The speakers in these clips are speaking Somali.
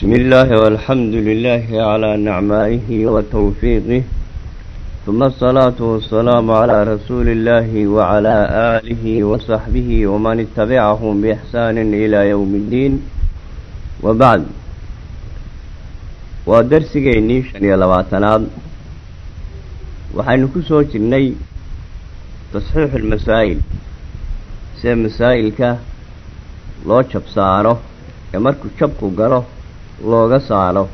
بسم الله والحمد لله على نعمائه وتوفيقه ثم الصلاة والسلام على رسول الله وعلى آله وصحبه ومن اتبعهم بإحسان إلى يوم الدين وبعد ودرسيني شن يا لباتناد waxaynu ku soo jirnay tasxiixu lmasaa'il sida masaa'ilka loo jab saaro ee markuu jabku galo looga saaro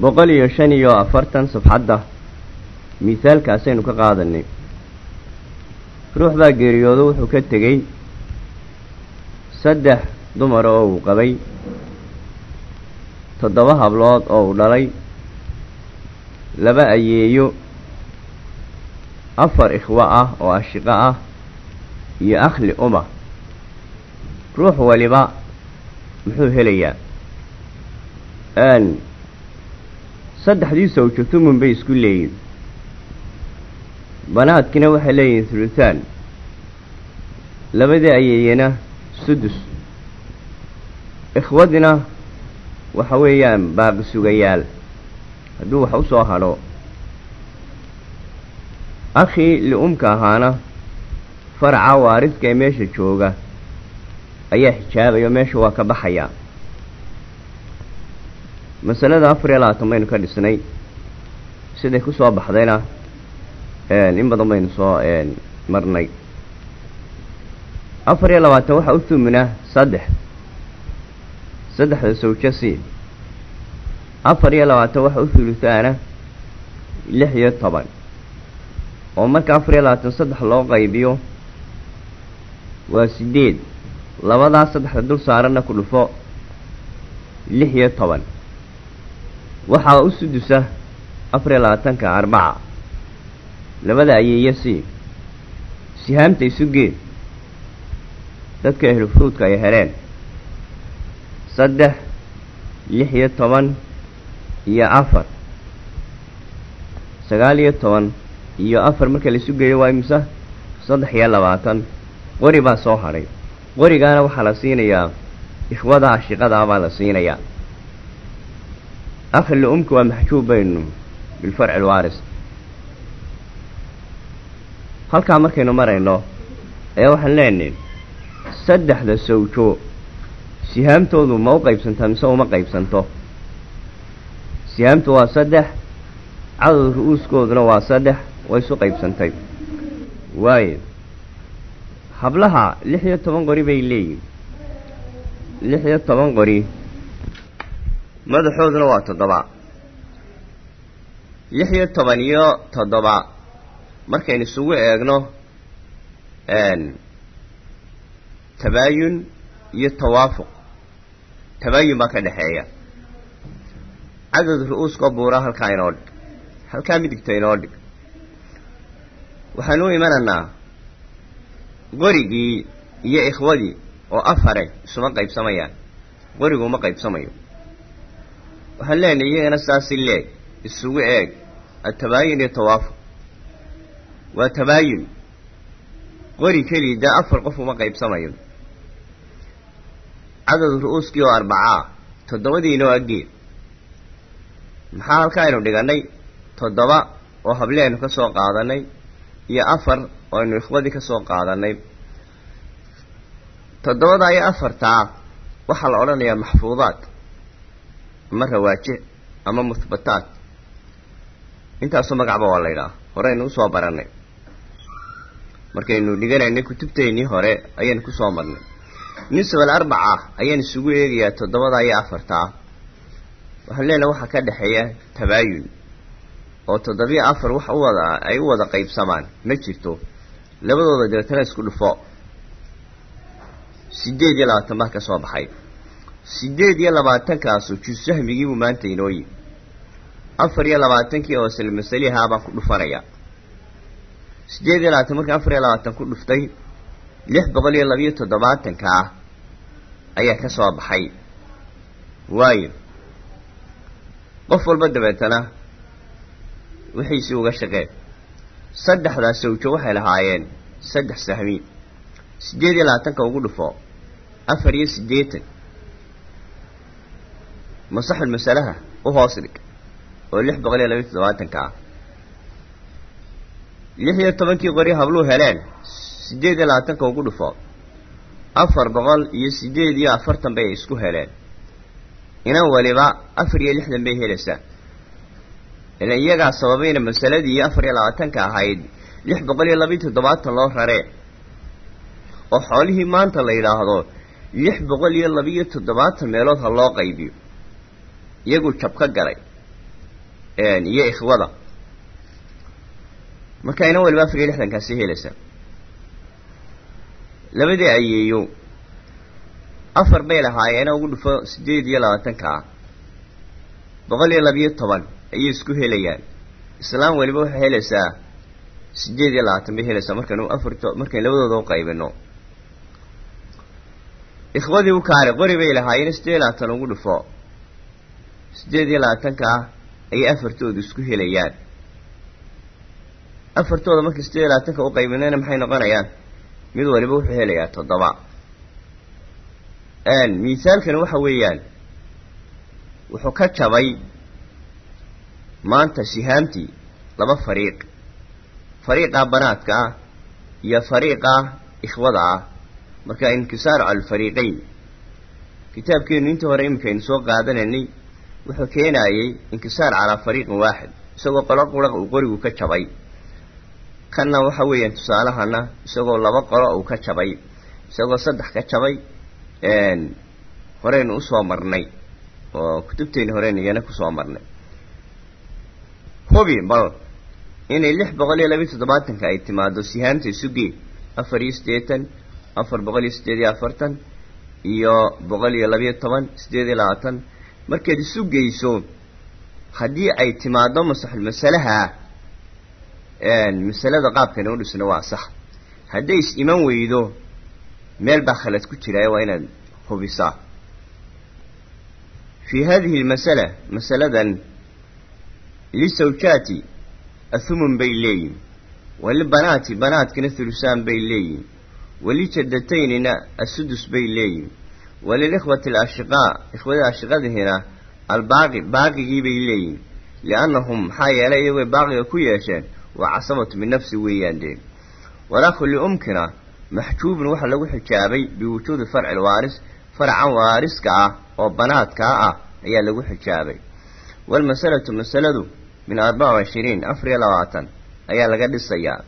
boqol iyo shan iyo afartan safxadda misaalkaasaynu ka qaadanay ruux baa geeriyoodo wuxuu ka tegey saddex dumara oo uu qabay toddoba hablood oo uu dhalay laba ayeeyo afar ikhwo ah oo ashiqo ah iyo akhli uma. Ruux waliba muxuu helayaa saddexdii sawjo tumun bay isku leeyihiin banaadkina waxay leeyihiin thuluthaan. Labadii ayeeyana sudus. Ikhwadina waxa weeyaan baaqi sugayaal. Hadduu wax u soo hadho akhii li-umka ahaana faraca waaridka ee meesha jooga ayaa xijaabaya meesha waa ka baxayaa masalada afar iyo labaatan baynu ka dhisnay. Siday ku soo baxdayna in badan baynu soo marnay. Afar iyo labaatan waxaa u tumina saddex. Saddexda sawjo si afar iyo labaatan waxa u thuluthaana lix iyo toban. Oo marka afar iyo labaatan saddex loo qaybiyo waa sideed labadaas saddexda dul saaranna ku dhufo lix iyo toban waxaa u sudusa afar iyo labaatanka arbaca. Labada ayeeyo si. Sihaamta isu geed dadka ehlu fruudka ay heleen saddex lix iyo toban iyo afar. Sagaal iyo toban iyo afar marka laisu geeyo waa imse saddex iyo labaatan. Qori baa soo hadhay qorigaana waxaa la siinayaa. Ikhwada ashiqadaa baa la siinayaa umka waa maxjuub baynu bilfarci lwaaris halkaa markaynu marayno ayaa waxaan leenahay saddexda sawjo sihaamtoodu ma u qaybsantaa mise uma qaybsanto sihaamtu waa saddex cadad ru-uuskooduna waa saddex way isu qaybsantay waayo hablaha lix iyo toban qori bay leeyihiin lix iyo toban qori madaxooduna waa toddoba lix iyo toban iyo toddoba markaynu isugu eegno tabaayun iyo tawaafuq tabaayun baa ka dhexeeya cadad ru-uuskoo buura halkaa inoo dhig halkaa midigta inoo dhig waxaanu u imanaynaa qorigii iyo ikhwadii oo afare isuma qaybsamayaan qorigu uma qaybsamayo waxaan leenahay iyagana saasi leeg isugu eeg atabaayun iyo tawaafuq waa tabaayun qori kelii dee afar qof uma qaybsamayo cadad ru-uuskii oo arbacaa toddobadiinoo aggeed maxaa halkaa aynu dhigannay toddoba oo hableenu ka soo qaadanay iyo afar oo aynu ikhwadii ka soo qaadanay toddobadaa iyo afartaa waxaa la odhanayaa maxfuudaad ama rawaaje ama muhbataat intaasoo magacba waa la ydhaha horeynu u soo barannay. Markaynu dhiganaynay kutubteennii hore ayaynu ku soo marnay. Nisbal arbaca ayaan isugu eegayaa toddobadaa iyo afartaa waxaan leenahay waxaa ka dhexeeya tabaayun. Oo toddobiyo afar wax u wada ay u wada qaybsamaan. Ma jirto. Labadooda dabeetana isku dhufo. Sideed iyo labaatan baa ka soo baxay sideed iyo labaatankaasu jussahmigiibuu maanta inooyi afar iyo labaatankii oo silmasalihaa baan ku dhufanaya. Sideed iyo labaatan markaan afar iyo labaatan ku dhuftay lix boqol iyo labiyo toddobaatanka ah ayaa ka soo baxay. Waayo qof walba dabeetana wixiisii uga shaqeen saddexdaas sawjo waxay lahaayeen saddex sahmiin siddeed iyo labaatanka ugu dhufo afar iyo siddeetan masaxul masalaha u hoos dhig oo lix boqol iyo labayo toddobaatanka ah. Lix iyo tobankii qori habluu heleen siddeed iyo labaatanka ugu dhufo. Afar boqol iyo siddeed iyo afartan bay isku heleen. Inan waliba afar iyo lixdan bay helaysaa. Ilan iyagaa sababayna masaladii afar iyo labaatanka ahayd lix boqol iyo labaiyo toddobaatan loo raree. Oo xoolihii maanta la yidhaahdo lix boqol iyo labiiyo toddobaatan meelood ha loo qaybiyo iyagu jab ka galay iyo ikhwada. Marka inan waliba afar iyo lixdankaasi helaysaa labadii ayeeyo afar bay lahaayeena ugu dhufo siddeed iyo labaatanka. Ah boqol iyo labiyo toban ayay isku helayaan. Islaam weliba waxay helaysaa siddeed iyo labaatan bay helaysaa markaynu afarto markaynu labadooda u qaybino. Ikhwadii u kaare qori bay lahaayeen siddeed iyo labaatan ugu dhufo siddeed iyo labaatanka ah ayay afartooda isku helayaan. Afartooda markii siddeed iyo labaatanka u qaybinayna maxay noqonayaan? Mid waliba wuxuu helayaa toddoba. Misaalkani waxa weeyaan wuxuu ka jabay maanta sihaamtii laba fariiq. Fariiqa banaadka ah iyo fariiqa ikhwada ah. Marka inkisaaru cala kitaabkeenu intii hore iminkaynu soo qaadanaynay wuxuu keenayey inkisaar calaa fariiqin waaxid isagoo qolo qura uu qorigu ka jabay. Kanna waxa weeyaan tusaalahana isagoo laba qolo uu ka jabay isagoo saddex ka jabay horeynu u soo marnay oo kutubteeni horeynu iyana ku soo marnay. Hubi bal inay lix boqol iyo labiiyo toddobaatanka ay timaado sihaamta isugee afar iyo siddeetan afar boqol iyo siddeed iyo afartan iyo boqol iyo labiyo toban siddeed iyo labaatan markaad isu geyso haddii ay timaado masaxul masalaha masalada qaabkani u dhisna waa sax. Hadday is iman weydo meel baa khalad ku jiraayo waa inaad hubisaa. Fii hadihi lmasala masaladan lisawjaati athumun bay leeyihiin walibanaati banaadkina thulusaan bay leeyihiin walijadataynina asudus bay leeyihiin walilikhwati alashiqaa ikhwada ashiqadihina albaaqi baaqigii bay leeyihiin liannahum maxaa yeelay iyagooy baaqiga ku yeesheen waa casabatu binafsi weeyaan dee walakhu liumkina maxjuubun waxaa lagu xijaabay biwujuudi farci lwaaris faracan waariska ah oo banaadkaa ah ayaa lagu xijaabay walmasalatu masaladu min arbaca washiriin afar iyo labaatan ayaa laga dhisayaa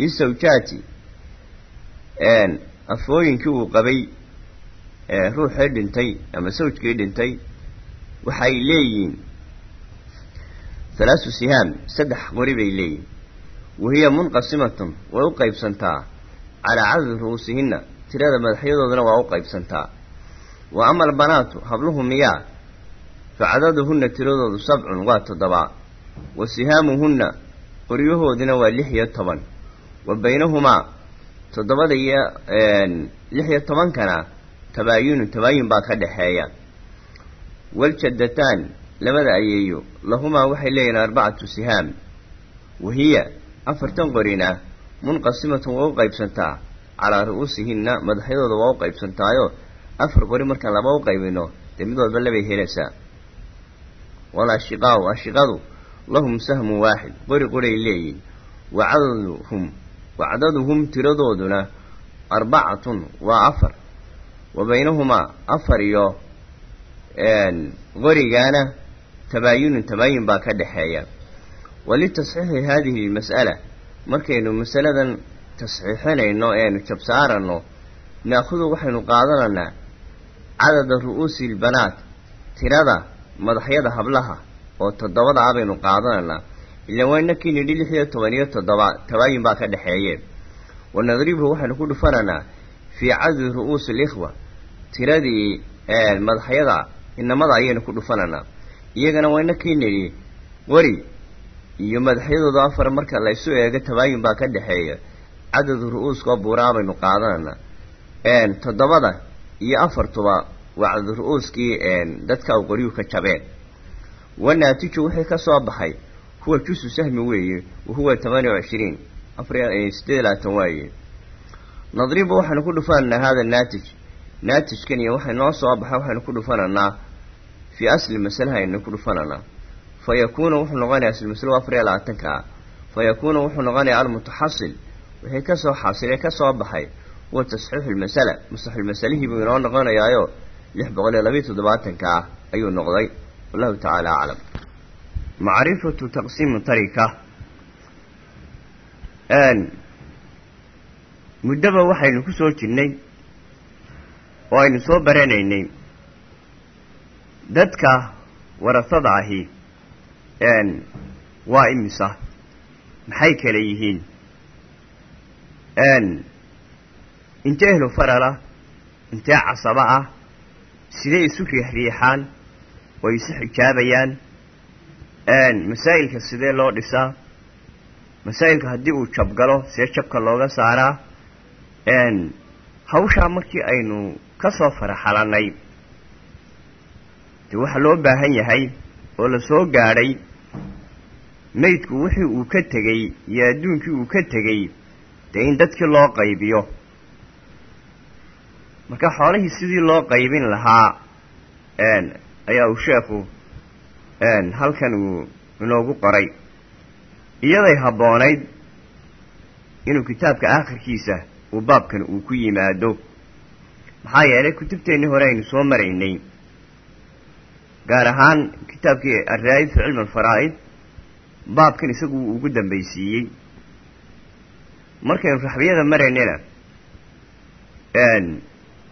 lisawjaati afooyinkii uu qabay ruuxii dhintay ama sawjkii dhintay waxay leeyihiin halaasu sihaam saddex qori bay leeyihiin wahiya munqasimatun way u qaybsantaa calaa cadadi ru'uusihinna tirada madaxyadoodana waa u qaybsantaa. Wa ama albanaatu habluhu miyaa fa cadaduhunna tiradoodu sabcun waa toddobaa wa sihaamuhunna qoryahoodina waa lix iyo toban. Wa baynahumaa toddobada iyo lix iyo tobankana tabaayunun tabaayin baa ka dhexeeya waljadataan labada ayeeyo lahumaa waxay leeyihiin arbacatu sihaam wahiya afartan qorina munqasimatun waa u qaybsantaa calaa ru'uusihinna madaxyadooda waa u qaybsantaayo afar qori markaan laba u qaybino dee mid walba labay helaysaa. Wal ashiqaau ashiqadu lahum sahmun waaxid qori qoray leeyihiin wa cadaduhum wa cadaduhum tiradooduna arbacatun waa afar wa baynahumaa afar iyo qorigaana tabaayunun tabaayin baa ka dhexeeya walitasxiixi haadihi lmas'ala markaynu masaladan tasxiixinayno eenu jabsaarano naakudu waxaynu qaadanaynaa cadada ru'uusi lbanaat tirada madaxyada hablaha oo toddobada ah baynu qaadanaynaa ilaan waa inakii nidhi lix iyo toban iyo toddoba tabaayin baa ka dhexeeye wa nadribhu waxaynu ku dhufanaynaa fii cadadi ru'uusi alikhwa tiradii madaxyada inamada ayaynu ku dhufanaynaa iyagana waa inakii nidhi qori iyo madaxyadooda afar marka la isu eego tabaayin baa ka dhexeeya cadadu ru'uuskoo buuraa baynu qaadanaynaa toddobada iyo afartuba waa cadadu ru'uuskii dadka u qoryuhu ka jabeen. Wanaatiju wixii ka soo baxay. Huwa jusu sahmi weeye wahuwa tamaaniya wacishiriin afar siddeed labaatan waaye. Nadribu waxaynu ku dhufanaynaa hada naatij naatijkan iyo waxay noo soo baxay waxaynu ku dhufanaynaa. Fii asli masalaha aynu ku dhufananaa fa yakuunu wuxuu noqonayaa asli masalo afar iyo labaatanka ah. Fa yakuunu wuxuu noqonayaa almutaxasil wixii ka soo xasilay ka soo baxay. Huwa tasxiixu lmasala mustaxulmasalihii buu inoo noqonayaayo. Lix boqol iyo labayo toddobaatanka ah ayuu noqday. Wallahu tacaala aclam macrifatu taqsiimi tarika muddaba waxaynu ku soo jirnay oo aynu soo baranaynay dadka warasada ahi waa imisa maxay kale yihiin intee ehlu farala intee casaba ah sidee isu riixriixaan oo isu xijaabayaan masaa'ilka sidee loo dhisaa masaa'ilka haddii uu jabgalo see jabka looga saaraa hawshaa markii aynu ka soo faraxalannay dee waxaa loo baahan yahay oo la soo gaadhay maydku wixii uu ka tegey iyo adduunkii uu ka tegey dee in dadkii loo qaybiyo. Marka xoolihii sidii loo qaybin lahaa ayaa uu sheekhu halkan uu inoogu qoray. Iyaday habboonayd inuu kitaabka aakhirkiisa uu baabkan uu ku yimaado maxaa yeelay kutubteennii hore aynu soo maraynay gaar ahaan kitaabkii alraa'id fi cilmi alfaraa'id baabkan isagu wuu ugu dambaysiiyey. Markaynu raxbiyada maraynayna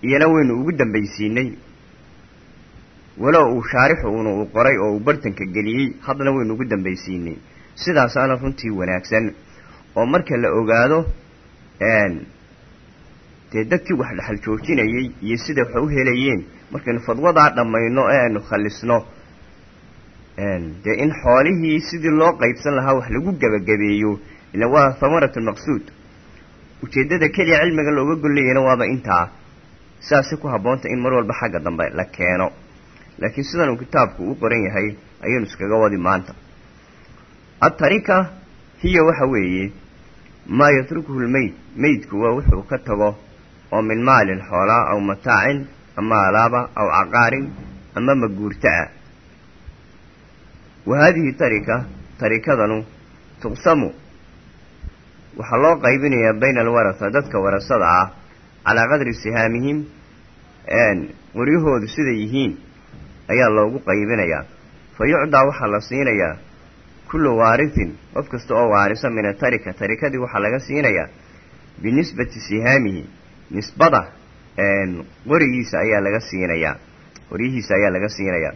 iyana waynu ugu dambaysiinay. Walow uu shaarixu una uu qoray oo uu bartanka geliyey haddana waynu ugu dambaysiinay. Sidaasaana runtii wanaagsan. Oo marka la ogaado dee dadkii wax dhexal joojinayey iyo sida wax u helayeen. Markaynu fadwadaa dhammayno ee aynu khallisno dee in xoolihii sidii loo qaybsan lahaa wax lagu gebagabeeyo ila waa thamaratu lmaqsuud ujeeddada keliya cilmiga looga gollayana waaba intaa. Sidaasay ku habboonta in mar walba xagga dambe la keeno. Laakiin sidan uu kitaabku u qoran yahay ayaynu iskaga wadi maanta. Atarika hiya waxa weeye maa yatrukuhu lmeyd meydku waa wuxuu ka tago oo min maalin xoolaa aw mataacin ama alaaba aw caqaarin ama maguurta ah wa haadihi tarika tarikadanu tuqsamu. Waxaa loo qaybinayaa bayna alwarasa dadka warasada ah calaa qadri sihaamihim qoryahoodu siday yihiin ayaa loogu qaybinayaa. Fa yucdaa waxaa la siinayaa kullu waarisin qof kasta oo waarisa min atarika tarikadii waxaa laga siinayaa binisbati sihaamihi nisbada qorigiisa ayaa laga siinayaa qoryihiisa ayaa laga siinayaa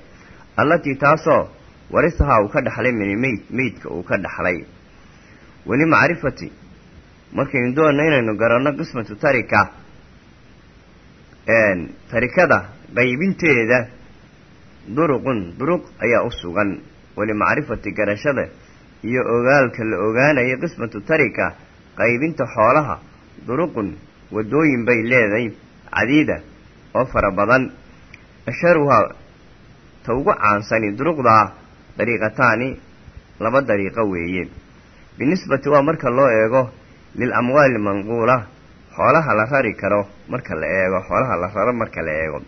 allatii taasoo warisahaa uu ka dhaxlay min meyd meydka uu ka dhaxlay. Weli macrifati markaynu doonno inaynu garanno qismatu tarika. Tarikada qaybinteeda duruqun duruq ayaa u sugan. Walimacrifati garashada iyo ogaalka la ogaanayo qismatu tarika qaybinta xoolaha duruqun waddooyin bay leedahay cadiida oo fara badan. Asharuhaa ta ugu caansani duruqdaa dariiqataani laba dariiqo weeye. Binisbati waa marka loo eego lil amwaali manquula xoolaha la rari karo marka la eego xoolaha la raro marka la eego.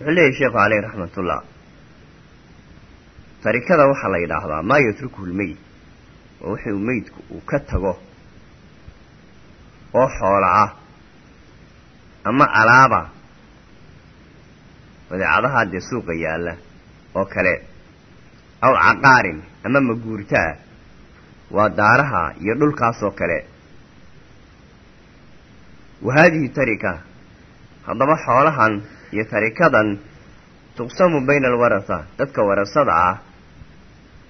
Wuxuu leeyahy sheekhu caleyh raxmatullah tarikada waxaa la yidhaahdaa maa yatrukuhu lmeyd waa wuxuu meydku uu ka tago oo xoola ah ama alaaba. Badeecadaha dee suuqa yaalla oo kale. Aw caqaarin ama maguurta. Ah waa daaraha iyo dhulkaasoo kale. Wa haadihi tarika. Haddaba xoolahan iyo tarikadan tuqsamu bayna alwarasa dadka warasada ah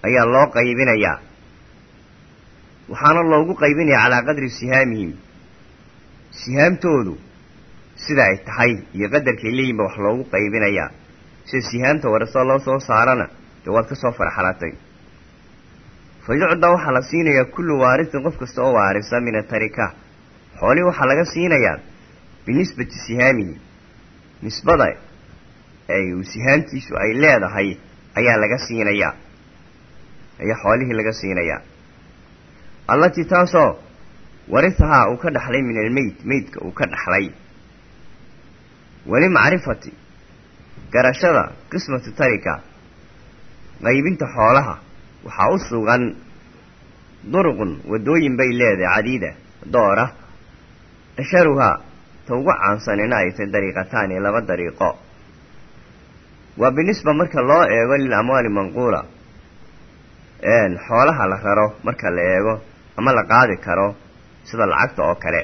ayaa loo qaybinayaa. Waxaana loogu qaybinayaa calaa qadri sihaamihim sihaamtoodu sida ay tahay iyo qadarkay leeyihinba wax loogu qaybinayaa. Sida sihaamta warasada loo soo saarana dee waad ka soo farxalatay fa waxaa la siinayaa kullu waarisin qof kasta oo waarisa min atarika xoolihii waxaa laga siinayaa binisbati sihaamihi nisbada ay sihaamtiisu ay leedahay ayaa laga siinayaa. Ayaa xoolihii laga siinayaa. Allatii taasoo warisahaa uu ka dhaxlay min almeyd meydka uu ka dhaxlay. Weli macrifati garashada qismatu tarika qaybinta xoolaha waxaa u sugan duruqun waddooyin bay leedahay cadiida doora. Asharuhaa ta ugu caansanina ay tahy dariiqataani laba dariiqo. Waa binisba marka loo eego lil amwaali manquula xoolaha la raro marka la eego ama la qaadi karo sida lacagta oo kale.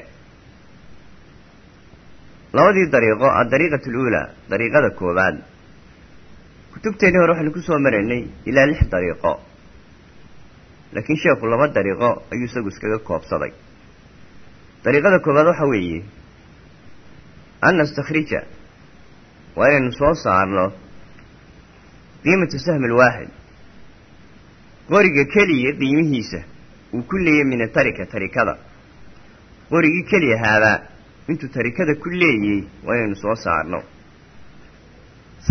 Labadii dariiqo addariiqatu aluulaa dariiqada koowaad. Kutubteennii hore waxaynu ku soo maraynay ilaa lix dariiqo. Laakiin sheekhu laba dariiqo ayuu isagu iskaga koobsaday. Dariiqada koowaad waxa weeye an nastakhrija waa inaynu soo saarno qiimata sahmi alwaaxid. Qoriga keliya qiimihiisa uu ku leeyay min atarika tarikada qorigii keli ahaabaa intuu tarikada ku leeyey waa soo saarno.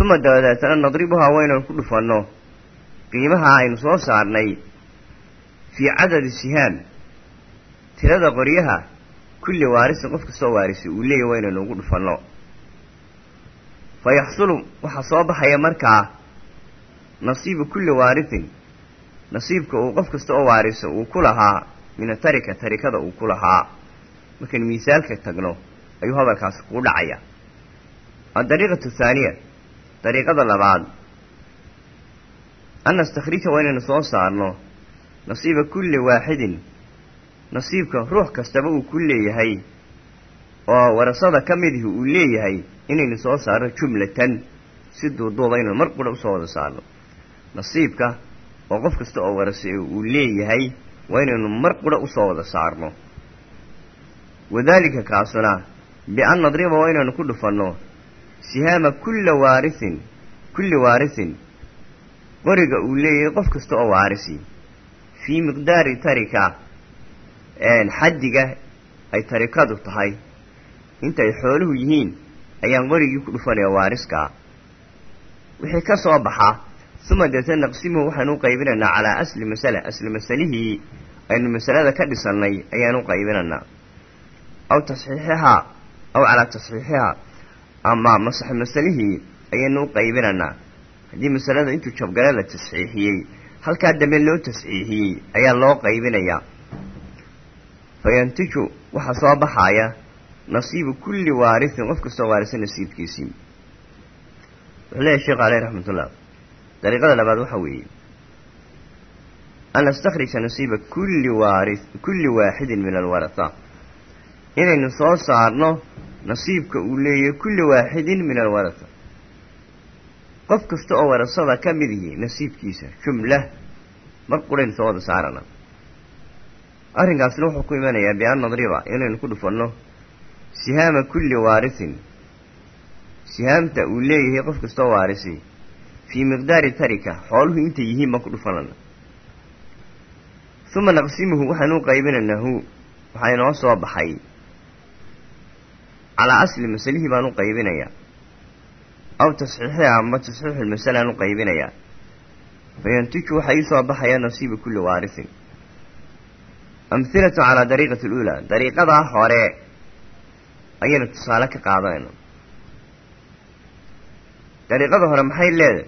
Uma dabadeetana nadribuhaa waynaynu ku dhufanno. Qiimaha aynu soo saarnay fii cadadi sihaam. Tirada qoryaha kulli waarisin qof kastoo waarisa uu leeyahy waynaynu ugu dhufanno. Fa yaxsulu waxaa soo baxaya markaa nasiibu kulli waarisin. Nasiibka uu qof kasta oo waarisa uu ku lahaa min atarika tarikada uu ku lahaa markaynu miisaalka tagno ayuu hadalkaasi kuu dhacaya. Addariiqatu thaaniya dariiqada labaad. An nastakhrija waa inaynu soo saarno nasiiba kulli waaxidin. Nasiibka ruux kastaba uu ku leeyahay oo warasada ka midihi uu leeyahay inaynu soo saarno jumlatan. Si duuduuba inaynu mar qura u soo wada saarno. Nasiibka oo qof kasta oo warase uu leeyahay waa inaynu mar qura u soo wada saarno wadaalika kaasuna bi-an nadriba waa inaynu ku dhufanno sihaama kulla waarisin kulli waarisin qoriga uu leeyahay qof kasta oo waarisi fii miqdaari tarika xaddiga ay tarikadu tahay intay xooluhu yihiin ayaan qorigii ku dhufanaya waariskaa wixii ka soo baxa uma deeta naqsimuhu waxaanu u qaybinaynaa calaa asli masala asli masalihii aynu masalada ka dhisannay ayaanu qaybinaynaa aw tasxiixihaa aw calaa tasxiixihaa ama masax masalihii ayaynu u qaybinaynaa haddii masalada intuu jabgale la tasxiixiyey halkaa dambe loo tasxiixiyey ayaa loo qaybinayaa fa yantiju waxaa soo baxaaya nasiibu kulli waarisin qof kastoo waarisa nasiibkiisii wuxuu leeyahy sheekhu caleyh raxmatullah dariiqada labaad waxaa weeye an nastakhrija nasiiba kulli waari kulli waaxidin min alwaratha inaynu soo saarno nasiibka uu leeyahay kulli waaxidin min alwaratha qof kasta oo warasada ka mid yihi nasiibkiisa jumla mar quraynu soo wada saarana. Arrinkaasna wuxuu ku imanayaa bi-an nadriba inaynu ku dhufanno sihaama kulli waarisin. Sihaamta uu leeyahay qof kasta oo waarisi fii miqdaari tarika xooluhu intay yihiin baan ku dhufanana. Uma naqsimuhu waxaanu u qaybinaynaa hu waxaa inoo soo baxay calaa asli masalihii baan u qaybinayaa aw tasxiixiha ama tasxiixu lmasalaan u qaybinayaa fayantiju waxaa ii soo baxaya nasiiba kulli waarisin amhilatu calaa dariiqati aluulaa. Dariiqadaa hore ayaynu tusaale ka qaadanayna dariiqada hore maxay leedahay?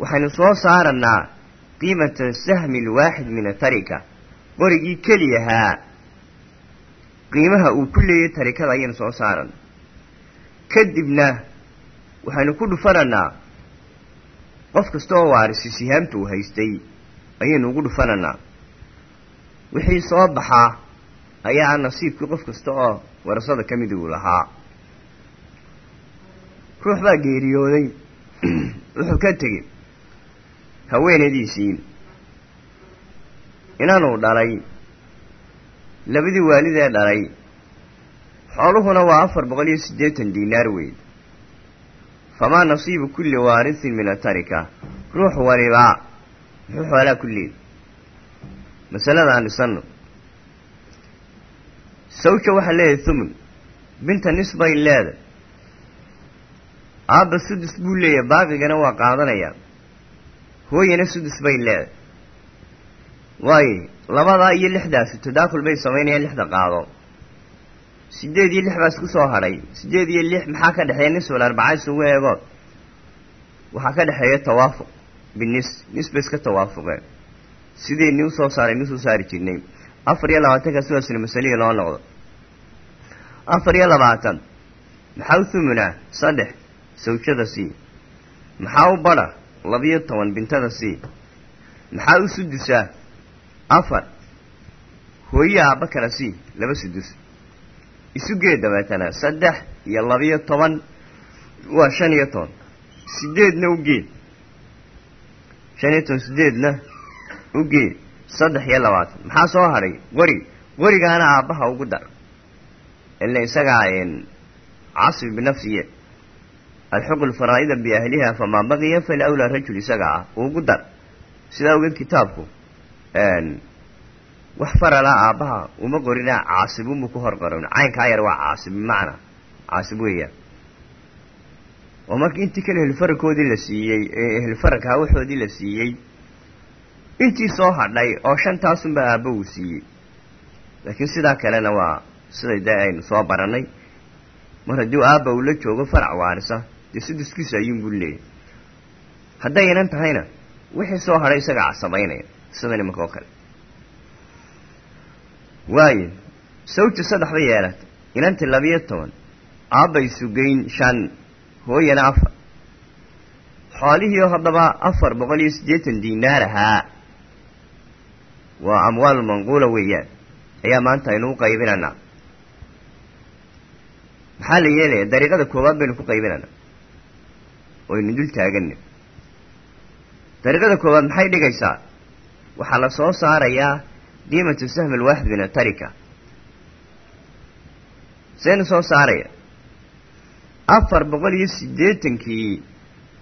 Waxaynu soo saaranaa qiimata sahmi alwaaxid min atarika qorigii keliyahaa qiimaha uu ku leeyay tarikada ayaynu soo saaran. Kadibna waxaynu ku dhufananaa qof kasta oo waarisi sihaamta uu haystay ayaynu ugu dhufananaa wixii soo baxaa ayaa nasiibkii qof kasta oo warasada ka mid uu lahaa. Ruux baa geeriyooday. Wuxuu ka tegey haweenaydiisii inaanuu dhalay labadii waalidee dhalay xooluhuna waa afar boqol iyo siddeetan diinaar weyn. Famaa nasiibu kulli waarisin min atarika ruux walibaa muxuu xoolaa ku leed masalada aan dhisanno sawja waxaa leedahay thumun binta nisbay leedahay aabba sudus buu leeyahay baaqigana waa qaadanayaa hooyana sudus bay leedahay. Waayo labadaa iyo lixdaasi tadaakul bay samaynayaan lixda qaado. Siddeed iyo lix baa isku soo hadhay siddeed iyo lix maxaa ka dhexeeya nisfal arbaca isugu eego? Waxaa ka dhexeeya tawaafuq binis nis bay iska tawaafuqeen sidayni u soo saaray nis u saari jirnay. Afar iyo labaatanka sidaasna masalihii loo noqdo. Afar iyo labaatan maxaa u thumunaa saddex sawjada sii. Maxaa u badha labiyo toban bintada sii. Maxaa u sudusaa afar. Hooye aabba kala sii laba sudus isugee dabeetana saddex iyo labiyo toban waa shan iyo toban. Sideedna ugeed shan iyo toban sideedna ugeed saddex iyo labaatan. Maxaa soo hadhay qori qorigaana aabbaha ugu dar. Ila isagaa casbi binafsiye alxuqu lfaraa'ida biahliha famaa baqiya falawlaa rajul isaga ah ugu dar. Sidaa ogeed kitaabku wax farala aabbaha uma qorina caasibunbu ku hor qoran caynkaa yar waa caasib bimacnaa caasib weeyaan oo marka intii kale ehlufarakoodii la siiyey ee waxoodii la siiyey intii soo hadhay oo shantaasunba aabba uu siiyey. Laakiin sidaa kalena waa siday dee aynu soo barannay mar haddii aabba uu la joogo farac waarisa dee suduskiisa ayuunbuu leeyahy hadday inan tahayna wixii soo hadhay isaga casamaynaya sida nimanka oo kale. Waayo sawja saddex bay yeelatay inantii labiyo toban aabbay sugayn shan hooyana afar. Xoolihiio haddaba afar boqol iyo siddeetan diinaar ahaa. Waa amwaal manquula weeyaan. Ayaa maanta aynu u qaybinaynaa maxaa la yeelaya dariiqada koowaad baynu ku qaybinaynaa oynu dul taagana dariiqada koowaad maxay dhigaysaa waxaa la soo saarayaa qiimatu sahmi alwaaxid min atarika seenu soo saaraya. Afar boqol iyo siddeetankii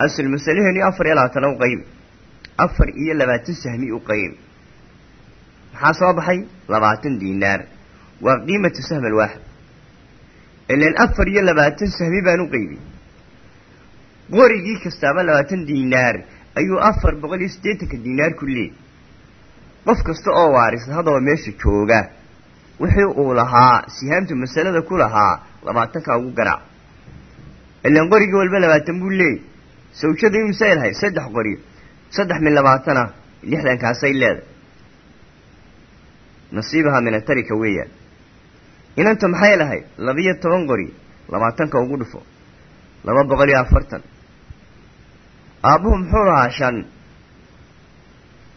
asal masalaheeni afar iyo labaatana u qaybi afar iyo labaatan sahmi u qaybi maxaa soo baxay? Labaatan diinaar. Waa qiimatu sahmi alwaaxid ilan afar iyo labaatan sahmi baan u qaybi. Qorigii kastaaba labaatan diinaar ayuu afar boqol iyo siddeetanka diinaar ku leey qof kasta oo waarisa haddaba meesha jooga. Wixii uu lahaa sihaamtu masalada ku lahaa labaatanka ugu garaac ilaan qorigii walba labaatan buu leey. Sawjada imisay lahay saddex qori saddex min labaatana lixdankaasay leedahay. Nasiibaha min atarika weeyaan. Inanta maxay lahay? Labiyo toban qori labaatanka ugu dhufo. Laba boqol iyo afartan. Aabbuhu muxuu lahaa shan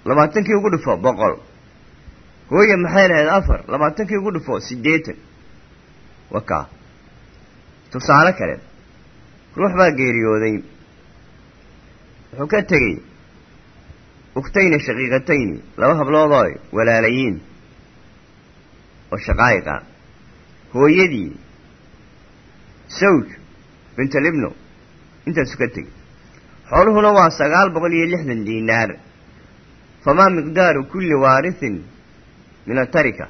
labaatankii ugu dhufo boqol. Hooye maxay lahayd afar? Labaatankii ugu dhufo siddeetan. Wakaa tusaale kale. Ruux baa geeriyooday. Wuxuu ka tegey ukhtayni shaqiiqatayni laba habloodoo walaalayiin. Oo shaqaa'iqa. Hooyadii sawj bintalibno intaasu ka tegey. Xooluhuna waa sagaal boqol iyo lixdan diinaar famaa miqdaaru kulli waarihin min atarika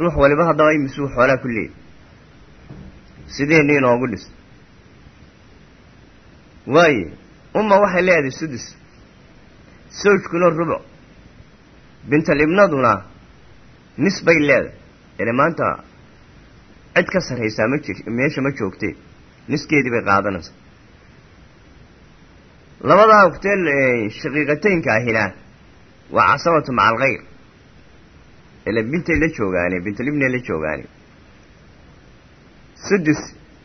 ruux waliba haddaba imisuu xoolaa ku leeyay sideenni inoogu dhis waaye umma waxay leedahay sudus sawjkuna rubuc bintalibnaduna nis bay leedahay ile maanta cid ka sarraysaa ma jir meesha ma joogtee niskeedii bay qaadanaysaa labadaa ukteel shaqiiqataynka ahina waa casabatu maca alkhayr ile bintay la joogaane bintalibnay la joogaane sudus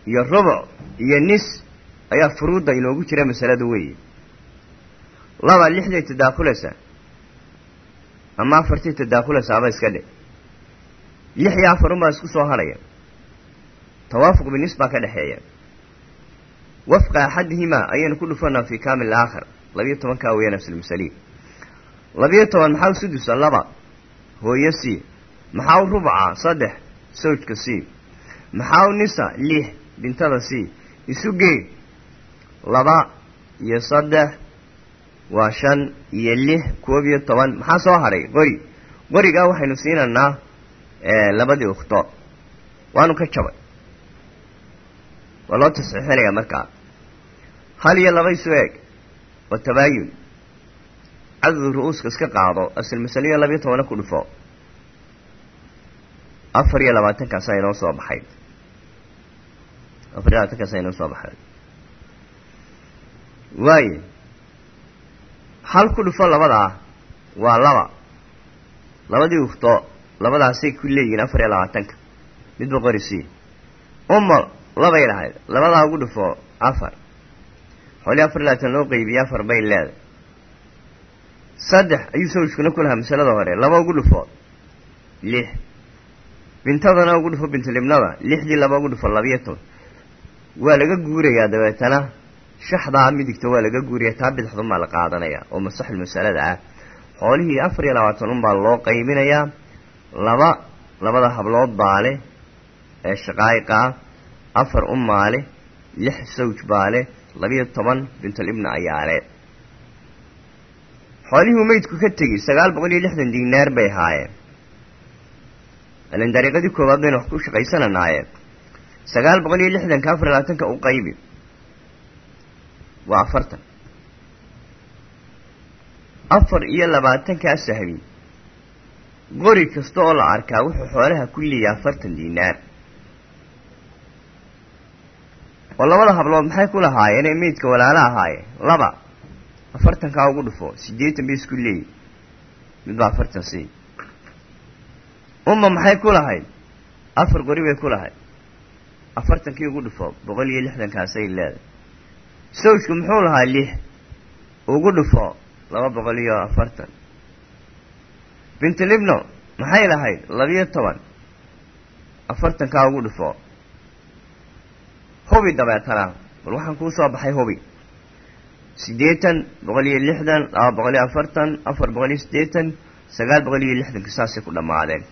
iyo rubuc iyo nis ayaa furuudda inoogu jira masalada weeye laba lixday tadaakulaysaa ama afartii tadaakulaysaaba iska dhe lix iyo afar unbaa isku soo hadhaya tawaafuq binis baa ka dhexeeya wafqa axadihimaa ayaynu ku dhufanaa fii kaamil labiyo tobankaa weeya nafsulmasaliin labiyo toban maxaa u sudusa laba hooyo c. Maxaa u rubca saddex? Sawjka c. Maxaa u nisa lix? Bintada c. Isu gee. Laba iyo saddex waa shan iyo lix koob iyo toban. Maxaa soo hadhay qori qorigaa waxaynu siinaynaa labadii ukhto. Waanu ka jabay. Waa loo tasxiixinayaa markaa. Hal iyo laba isu eeg. Waa tabaayun cadadu ru-uuska iska qaado asal masaliya labiyo tobana ku dhufo. Afar iyo labaatankaasa inoo soo baxay. Afar iyo labaatankaasa inoo soo baxay. Waaye hal ku dhufo labadaa waa laba. Labadii ufto labadaasay ku leeyihiin afar iyo labaatanka. Midba qori sii uma labay lahayd. Labadaa ugu dhufo afar. Xoolii afar labaatan loo qeybiye afar bay leedahay saddex ayuu sawjkuna ku lahaa masalada hore laba ugu dhufo lix. Bintadana ugu dhufo bintalibnada lixdii laba ugu dhufo labiyo toban. Waa laga guurayaa dabeetana shaxdaa midigta waa laga guuraya taa bidixdunbaa la qaadanaya oo masaxul masalada ah. Xoolihii afar iyo labaatan unbaa loo qaybinayaa laba labada hablood baale ee shaqaa'iqa ah afar umaale lix sawj baale labiyo toban bintalibna ayaale xoolihii meydku ka tegi sagaal boqol iyo lixdan diinaar bay ahaayeen. Ilan dariiqadii koowaad baynu wax ku shaqaysananaaye sagaal boqol iyo lixdanka afar labaatanka u qaybi. Waa afartan. Afar iyo labaatankaa sahbi qori kasta oo la arkaa wuxuu xoolaha ku leeyahay afartan diinaar. Oo labada hablood maxay ku lahaayeen ee meydka walaala ahaayeen? Laba afartankaa ugu dhufo siddeetan bay isku leeyihiin midba afartan sii umma maxay ku lahayd? Afar qori bay ku lahayd. Afartankii ugu dhufo boqol iyo lixdankaasay leedahay. Sawjku muxuu lahaa lix? Ugu dhufo laba boqol iyo afartan. Bintilibno maxay lahayd? Labiyo toban. Afartankaa ugu dhufo. Hubi dabeetana bal waxaan kuu soo baxay hubi siddeetan boqol iyo lixdan laba boqol iyo afartan afar boqol iyo siddeetan sagaal boqol iyo lixdanka saasay ku dhammaadeen.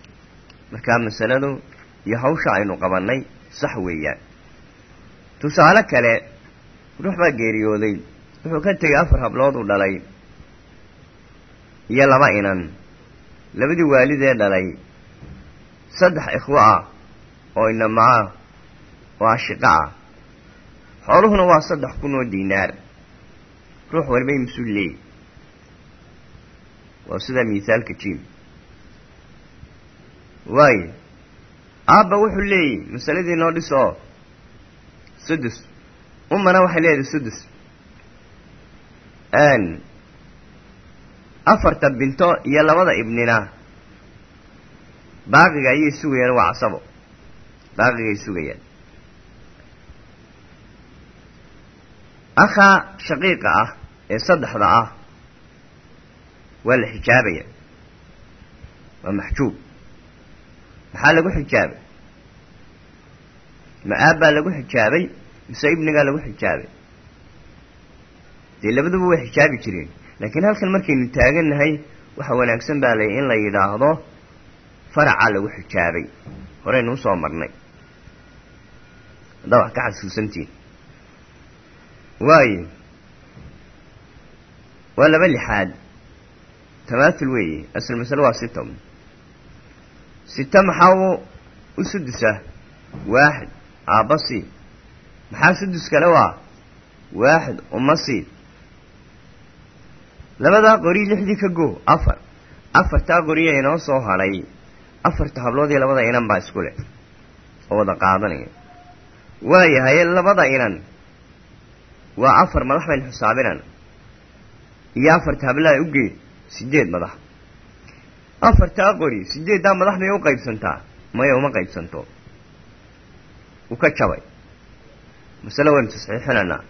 Markaa masaladu iyo hawsha aynu qabannay sax weeyaan. Tusaale kale ruux baa geeriyooday. Wuxuu ka tegay afar hablood uu dhalay iyo laba inan. Labadii waalidee dhalay saddex ikhwo ah oo inamaa ah oo ashiqa ah. Xooluhuna waa saddex kun oo diinaar ruux walibay mas'uul leeyi waa sida miisaalka jim waayo aabba wuxuu leeyihi masaladii noo dhis oo sudus umana waxay leedahay sudus afarta binto iyo labada ibnina baaqiga ayay sugayaan waa casabo baaqigay sugayaan akhaa shaqiiqa ah ee saddexda ah waa la xijaabaya waa maxjuub maxaa lagu xijaabay ma aabbaa lagu xijaabay mise ibnigaa lagu xijaabay dee labaduba way xijaabi jireen laakiin halkan markaynu taagannahay waxa wanaagsan baa lay in la yidhaahdo faracaa lagu xijaabay horeynu u soo marnay haddaa wax ka xasuusantiin waayo waa laba lixaad tamaathul weeye asal masale waa sita sita maxaa u sudusa waaxid aabbasi maxaa sudus kale waa waaxid umasi labadaa qori lixdii ka go afar afartaa qoriya inoo soo hadhay afarta hablood iyo labada inan baa isku leh oo wada qaadanaya waayahay labada inan waa afar madax baynu xisaabinan iyo afarta hablaha ugee sideed madax. Afartaa qori sideeddaa madax may u qaybsantaa. Maya uma qaybsanto. U ka jabay. Masale waynu tasxiixinanaa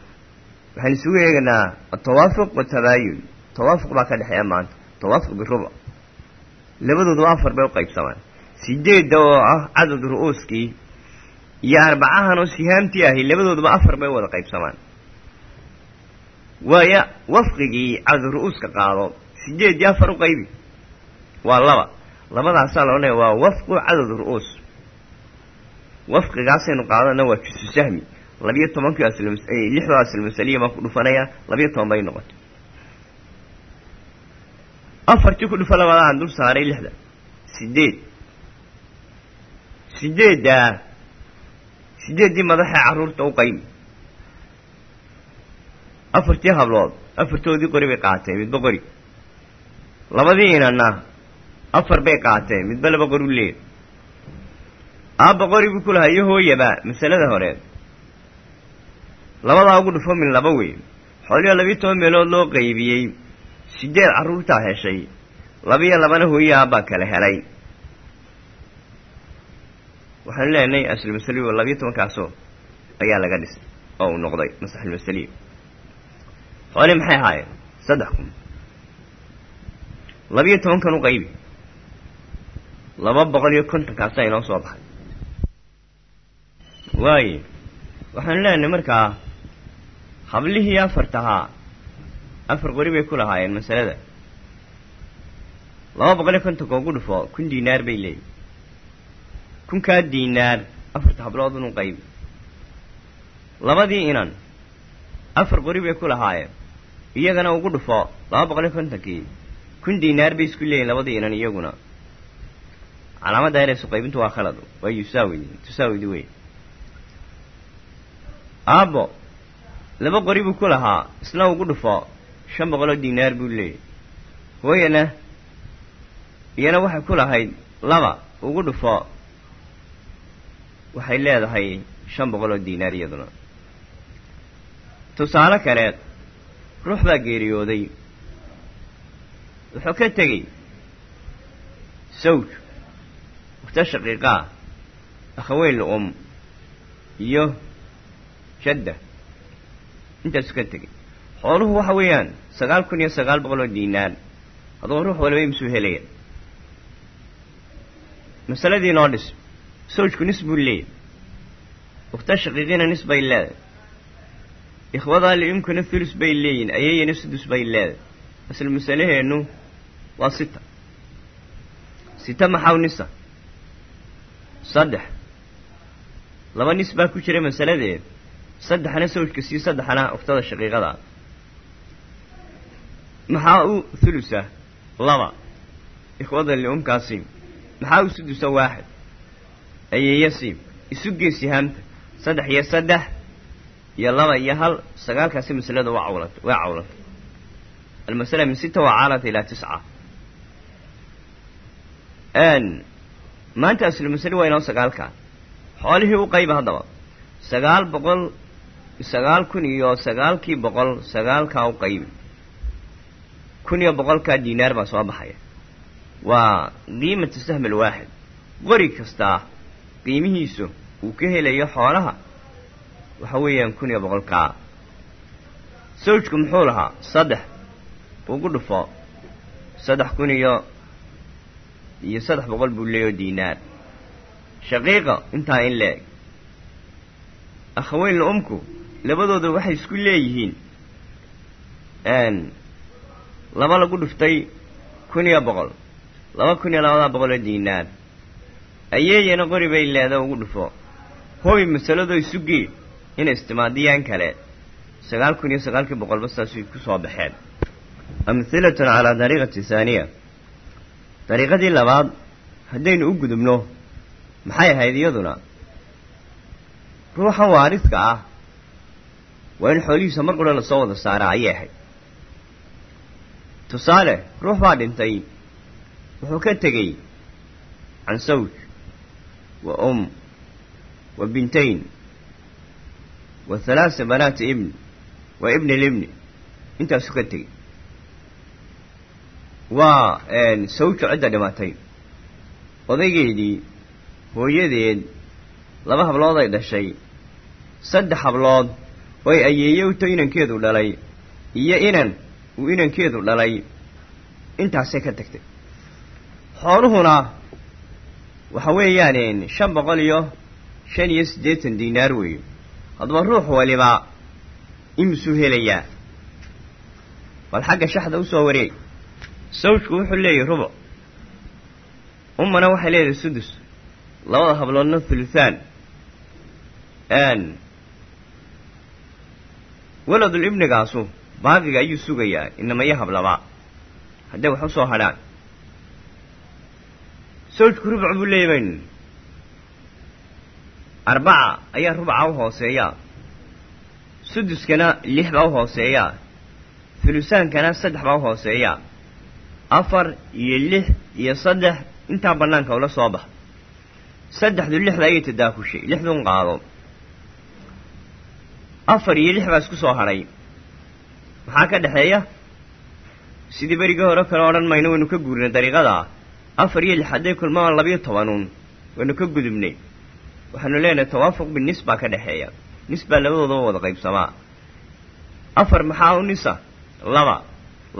waxaynu isugu eeganaa atawaafuq watabaayun tawaafuq baa ka dhexeeya maanta. Tawaafuq biruba labadooduba afar bay u qaybsamaan. Sideedda oo ah cadad ru'uuskii iyo arbacahan oo sihaamtii ahi labadooduba afar bay u wada qaybsamaan waaya wafqigii cadad ru'uuska qaado. Sideeddii afar u qaybi. Waa laba. Labadaasaa la odhanaya waa wafqu cadad ru'uus wafqigaasaynu qaadana waa jusu sahmi. Labiyo tobankii lixdoo aslmasaliya baan ku dhufanayaa labiyo toban bay noqotay. Afartii ku dhufa labadaan dul saaray lixda. Sideed sideeddaa sideeddii madaxee carruurta u afartii hablood afartoodii qori bay qaateen midba qori labadii inanna afar bay qaateen midba laba qori u leeya aabba qori buu ku lahaa iyo hooyaba masalada hore. Labadaa ugu dhufo min laba wey xoolihii labiyo toban meelood loo qaybiyey siddeed carruurtaa heshay. Labiyo labana hooyaha baa kala helay. Waxaanu leenahay aslmasaliyo labiyo tobankaasoo ayaa laga dhisay oo uu noqday masaxulmasaliyo xoolihii maxay ahaayeen? Saddex kun. Labiyo tobankan u qaybi. Laba boqol iyo kontonkaasa inoo soo baxay. Waaye waxaanu leenahay markaa hablihii afartahaa afar qori bay ku lahaayeen masalada. Laba boqol iyo kontonka ugu dhufo kun diinaar bay leeyihiin kunkaa diinaar afarta hablood unu qaybi. Labadii inan afar qori bay ku lahaayeen iyagana ugu dhufo laba boqol iyo kontonkii. Kun diinaar bay isku leeyihiin labadii inan iyaguna. Calaamadda ereysu qaybintu waa khalad waa yusaawidi tusaawidi wey aabbo laba qori buu ku lahaa isna ugu dhufo shan boqol oo diinaar buu leeyahy hooyana iyana waxay ku lahayd laba ugu dhufo waxay leedahay shan boqol oo diinaar iyaduna. Tusaale kaleed ruux baa geeriyooday. Wuxuu ka tegey sawj ukhta shaqiiqaa akhaweyn um iyo jadda intaasu ka tegey xooluhu waxa weeyaan sagaal kun iyo sagaal boqol oo diinaar haddaba ruux waliba imsuu helaya masaladii noo dhis sawjku nis buu leeyahy ukhta shaqiiqiina nis bay leedahay ikhwadaa liimkuna thulus bay leeyihiin ayayana sudus bay leedahay. Asal masalaheennu waa sita. Sita maxaw nisa? Saddex. Laba nis baa ku jira masaladeed. Saddexna sawjka sii saddexna ukhtada shaqiiqada. Maxaa u thulusa laba. Ikhwada liumkaa siim. Maxaa u sudusa waaxid. Ayeeya siim. Isu geesi haamta saddex iyo saddex iyo laba iyo hal sagaalkaasi masalada waa cawlata waa cawlata almasala min sita waa caalata ilaa tisca. Maanta aslu masale waa inoo sagaalkaa xoolihii u qayba haddaba sagaal boqol sagaal kun iyo sagaalkii boqol sagaalkaa u qaybi kun iyo boqolkaa diinaar baa soo baxaya. Waa qiimatu sahmi alwaaxid qori kastaa qiimihiisu uu ka helayo xoolaha waxa weeyaan kun iyo boqolkaa. Sawjku muxuu lahaa saddex. Ugu dhufo. Saddex kun iyo iyo saddex boqol buu leeyaho diinaar shaqiiqa intaa in leeg. Akhaweynla umku labadooda waxay isku leeyihiin. Laba lagu dhuftay kun iyo boqol. Laba kun iyo labadaa boqol oo diinaar ayeeyana qori bay leeda ugu dhufo. Hooy masaladoo isugee inay istimaadiyaan kale sagaal kun iyo sagaalkii boqolba ku soo baxeen. Amhilatun calaa dariiqati haaniya dariiqadii labaad haddaynu u gudubno maxay ahayd iyaduna? Ruuxa waaridka ah waa in xoolihiisa mar qura la soo wada saaraa ayay ahayd. Tusaale ruux baa dhintay wuxuu ka tegey can sawj wa um wa bintayn wa halaasa banaati ibn wa ibni libni intaasuu ka tegey waa sawjo cidda dhimatay odaygeedii hooyadeed laba hablood ay dhashay saddex hablood ooy ayeeye uto inankeedu dhalay iyo inan uu inankeedu dhalay intaasay ka tagtay xooluhuna waxa weeyaan shan boqol iyo shan iyo siddeetan diinaar weeye haddaba ruux waliba imisuu helayaa bal xagga shaxda u soo wareeg sawjku wuxuu leeyahy rubuc ummana waxay leedahay sudus. Labada habloodna thuluthaan waladul ibnigaasu baaqiga ayuu sugayaa inamaya hablaba. Hadday wax u soo hadhaan. Sawjku rubuc buu leeyahy arbaca ayaa rubuca u hooseeyaa suduskana lix baa u hooseeyaa thulusaankana saddex baa u hooseeyaa afar iyo lix iyo saddex intaa bannaanka ula soo bax saddexdu lixda ayay tadaakushay lixdun qaado. Afar iyo lix baa isku soo hadhay maxaa ka dhexeeya? Sidii berigii hore kale odhan mayno waynu ka guurnay dariiqada. Afar iyo lix hadday kulmaan labiyo tobanuun waynu ka gudubnay waxaanu leenahay tawaafuq binis baa ka dhexeeya nis baa labadoodaba wada qaybsamaa. Afar maxaa u nisa? Laba.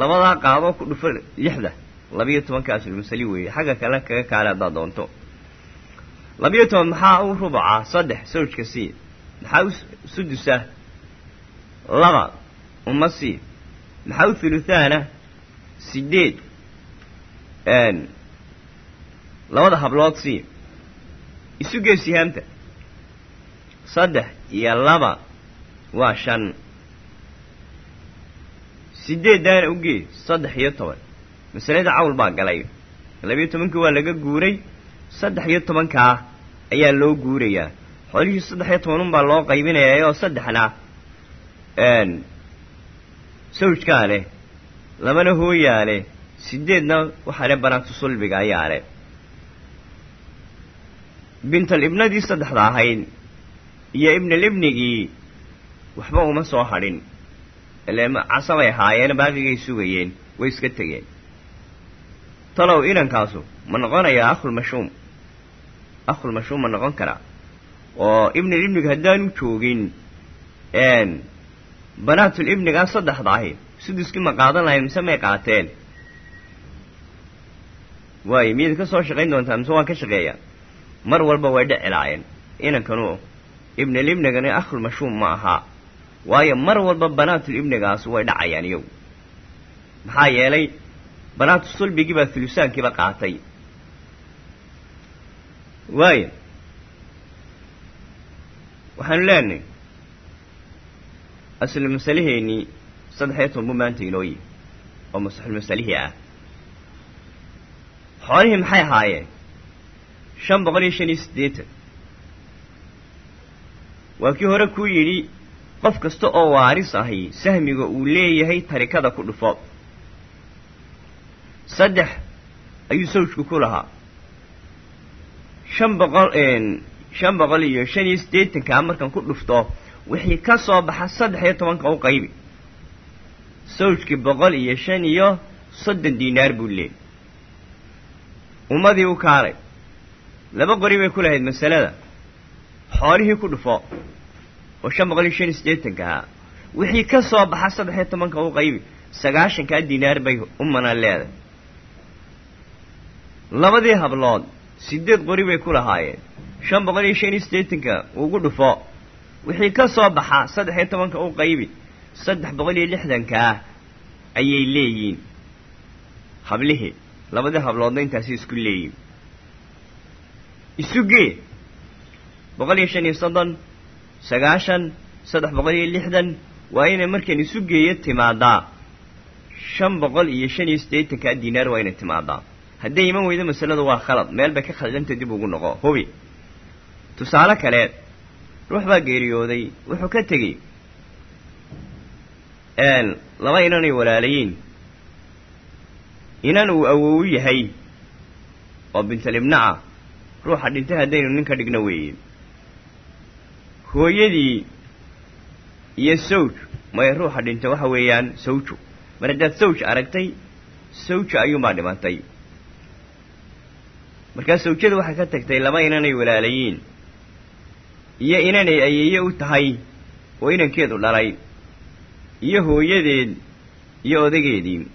Labadaa qaadoo ku dhufo lixda. Labiyo tobanka aslmasali weeye. Xagga kale kaga kaale haddaad doonto. Labiyo toban maxaa u rubuca saddex. Sawjka c. Maxaa u sudusa? Laba. Uma c. Maxaa u thuluthaana sideed labada hablood c isu gee sihaamta saddex iyo laba waa shan. Sideeddaana u gee saddex iyo toban. Masalada cawl baa galay. Labiyo tobankii waa laga guuray saddex iyo tobankaa ayaa loo guurayaa. Xoolihii saddex iyo toban unbaa loo qaybinayaa oo saddexna sawjkaa leh labana hooyaa leh sideedna waxaa leh banaatu sulbiga ayaa leh bintal ibnadii saddexda ahayd iyo ibnal ibnigii waxba uma soo hadhin. Ile casabay ahaayeen baaqigay sugayeen way iska tegeen. Talow inankaasu ma noqonayaa akhul mashuum akhul mashuum ma noqon karaa oo ibnal ibniga haddaanu joogin banaatul ibnigaa saddexda ahi suduskii ma qaadan lahayn mise may qaateen? Waayo miyaad ka soo shaqayn doontaa? Mise waan ka shaqeeyaa mar walba way dhici laayeen inankanu ibnal ibnigani akhul mashuum ma ahaa waayo mar walba banaatul ibnigaas way dhacayaan iyagu. Maxaa yeelay banaatu sulbigii baa thulusaankiiba qaatay. Waayo waxaanu leenahay aslu masalaheennii saddex iyo toban buu maanta inooyi oo masaxul masalihii ah. Xoolihii maxay ahaayeen shan boqol iyo shan iyo siddeetan waa kii hore kuu yidhi qof kasta oo waaris ahi sahmiga uu leeyahay tarikada ku dhufo. Saddex ayuu sawjku ku lahaa. Shan boqol shan boqol iyo shan iyo siddeetankaa markan ku dhufto wixii ka soo baxa saddex iyo tobanka u qaybi. Sawjkii boqol iyo shan iyo soddon diinaar buu leeyay. Ummadii u kaalay laba qori bay ku lahayd masalada. Xoolihii ku dhufo oo shan boqol iyo shan iyo siddeetanka wixii ka soo baxa saddex iyo tobanka u qaybi sagaashankaa diinaar bay umana leedahay. Labadii hablood siddeed qori bay ku lahaayeen. Shan boqol iyo shan iyo siddeetanka ugu dhufo wixii ka soo baxa saddex iyo tobanka u qaybi saddex boqol iyo ayay leeyihiin. Hablihii labadii habloodna intaasi isku leeyihiin isu gee boqol iyo shan iyo soddon sagaashan saddex boqol iyo lixdan waa inay markaan isu geeyo timaadaa shan boqol iyo shan iyo siddeetankaa diinaar waa inay timaadaa hadday iman weydo masaladu waa khalad. Meel bay ka khaldanta dib ugu noqo. Hubi. Tusaale kale ruux baa geeriyooday. Wuxuu ka tegey laba inanay walaalayiin. Inan uu awowu yahay oo bintalibna ruuxa dhintay haddaynu nin ka dhigno weeye. Hooyadii iyo sawj may ruuxa dhintay waxa weeyaan sawju. Mar haddaad sawj aragtay sawja ayuunbaa dhimantay markaa sawjada waxay ka tagtay laba inanay walaalayiin. Iyo inanay ayeeye u tahay oo inankeedu dhalay. Iyo hooyadeed iyo odageedii.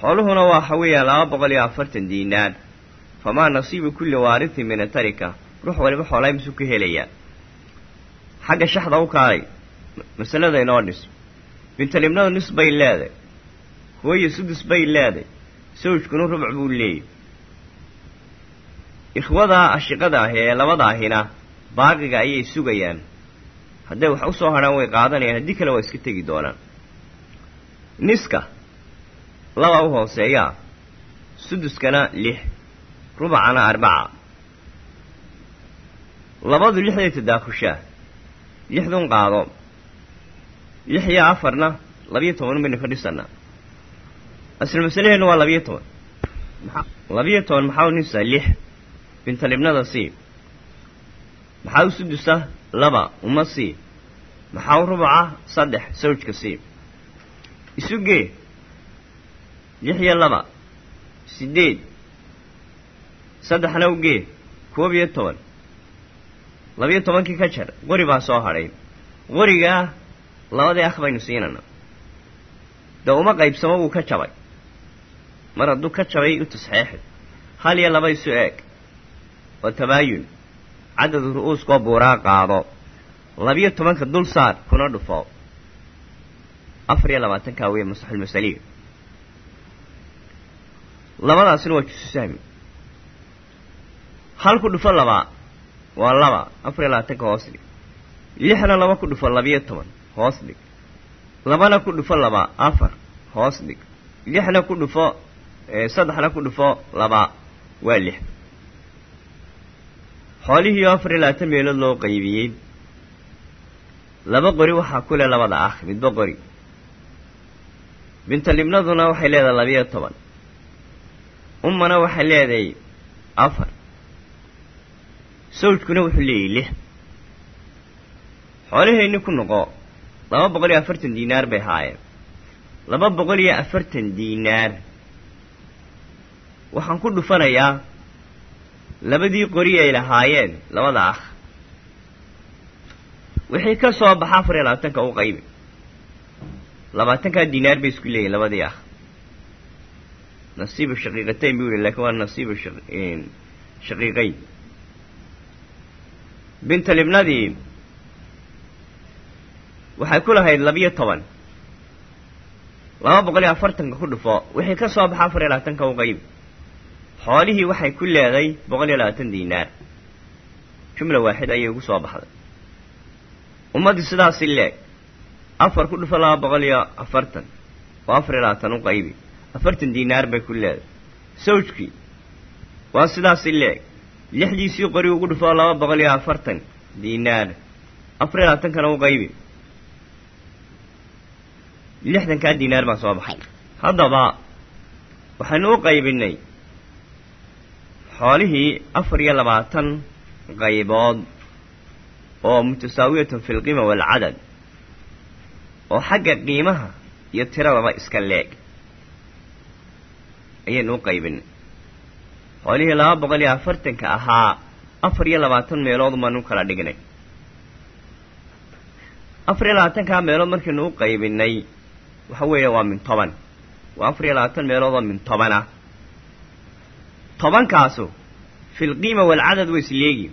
Xooluhuna waxa weeyaan laba boqol iyo afartan diinaar famaa nasiibu kulli waarithin min atarika ruux waliba xoolaa misuu ka helayaa xagga shaxda u kaalay masalada inoo dhis bintalimnadu nis bay leeday hooye sudus bay leeday sawjkuna rubuc buu leeyay ikhwadaa ashiqada ah ee labadaahina baaqiga ayay sugayaan hadday wax u soo hadhaan way qaadanayaan haddii kale waa iska tegi doonaan niska laba u hooseeyaa suduskana lix rubacana arbaca. Labadu lixday tadaakushaa lixdun qaado lix iyo afarna labiyo toban baynu ka dhisanaa asal masalaheennu waa labiyo toban. Labiyo toban maxaa u nisa lix? Bintalibnada c. Maxaa u sudusa laba? Uma c. Maxaa u rubuca saddex? Sawjka c. Isu gee lix iyo laba siddeed saddexna u koob iyo toban. Labiyo tobankii ka jar qori baa soo hadhay qorigaa labadii akh baynu siinana. Dee uma qaybsamo wuu ka jabay. Mar hadduu ka jabay u tasxeexi hal iyo laba isu eeg. Oo tabaayun. Cadadu ru'uuskoo buuraa qaado. Labiyo tobanka dul saar kuna dhufo. Afar iyo labaatankaa weeye masaxulmasaliga labadaasina waa jusu sahmi hal ku dhufo labaa waa laba afar iyo labaatanka hoos dhig. Lixna laba ku dhufo labiyo toban hoos dhig. Labana ku dhufo laba afar hoos dhig. Lixna ku dhufo saddexna ku dhufo laba waa lix. Xoolihii afar iyo labaatan meelood loo qaybiyey laba qori waxaa ku leh labada ah midba qori. Bintalibnaduna waxay leedahay labiyo toban. Ummana waxay leedahay afar sawjkuna wuxuu leeyahy lix. Xoolahayni ku noqo laba boqol iyo afartan diinaar bay haayeen. Laba boqol iyo afartan diinaar. Waxaan ku dhufanayaa labadii qori ay lahaayeen labada ah wixii ka soo baxa afar iyo labaatanka u qaybi. Labaatankaa diinaar bay isku leeyihiin labadii ah nasiibu shaqiiqatayn buu yihi laakiin waa nasiibu shaqiiqayn bintalibnadii waxay ku lahayd labiyo toban. Laba boqol iyo afartanka ku dhufo wixii ka soo baxa afar iyo labaatanka u qaybi xoolihii waxay ku leeday boqol iyo labaatan diinaar jumla waaxid ayay ugu soo baxday. Ummaddii sidaasi leeg afar ku dhufo laba boqol iyo afartan oo afar iyo labaatan u qaybi. Afartan diinaar bay ku leeday. Sawjkii waa sidaasi leeg lixdiisii qori ugu dhufo laba boqol iyo afartan diinaar afar iyo labaatankana u qaybi. Lixdankaa diinaar baa soo baxay. Haddaba waxaynu u qaybinay xoolihii afar iyo labaatan qaybood oo mutasaawiyatun fi lqiima waalcadad oo xagga qiimaha iyo tiradaba iska leeg. Ayaynu u qaybinay xoolihii laba boqol iyo afartanka ahaa afar iyo labaatan meelood baanu kala dhignay. Afar iyo labaatankaa meelood markaynu u qaybinay waxa weeye waa min toban. Waa afar iyo labaatan meelood oo min toban ah. Tobankaasu fi lqiima waalcadad way isleegi.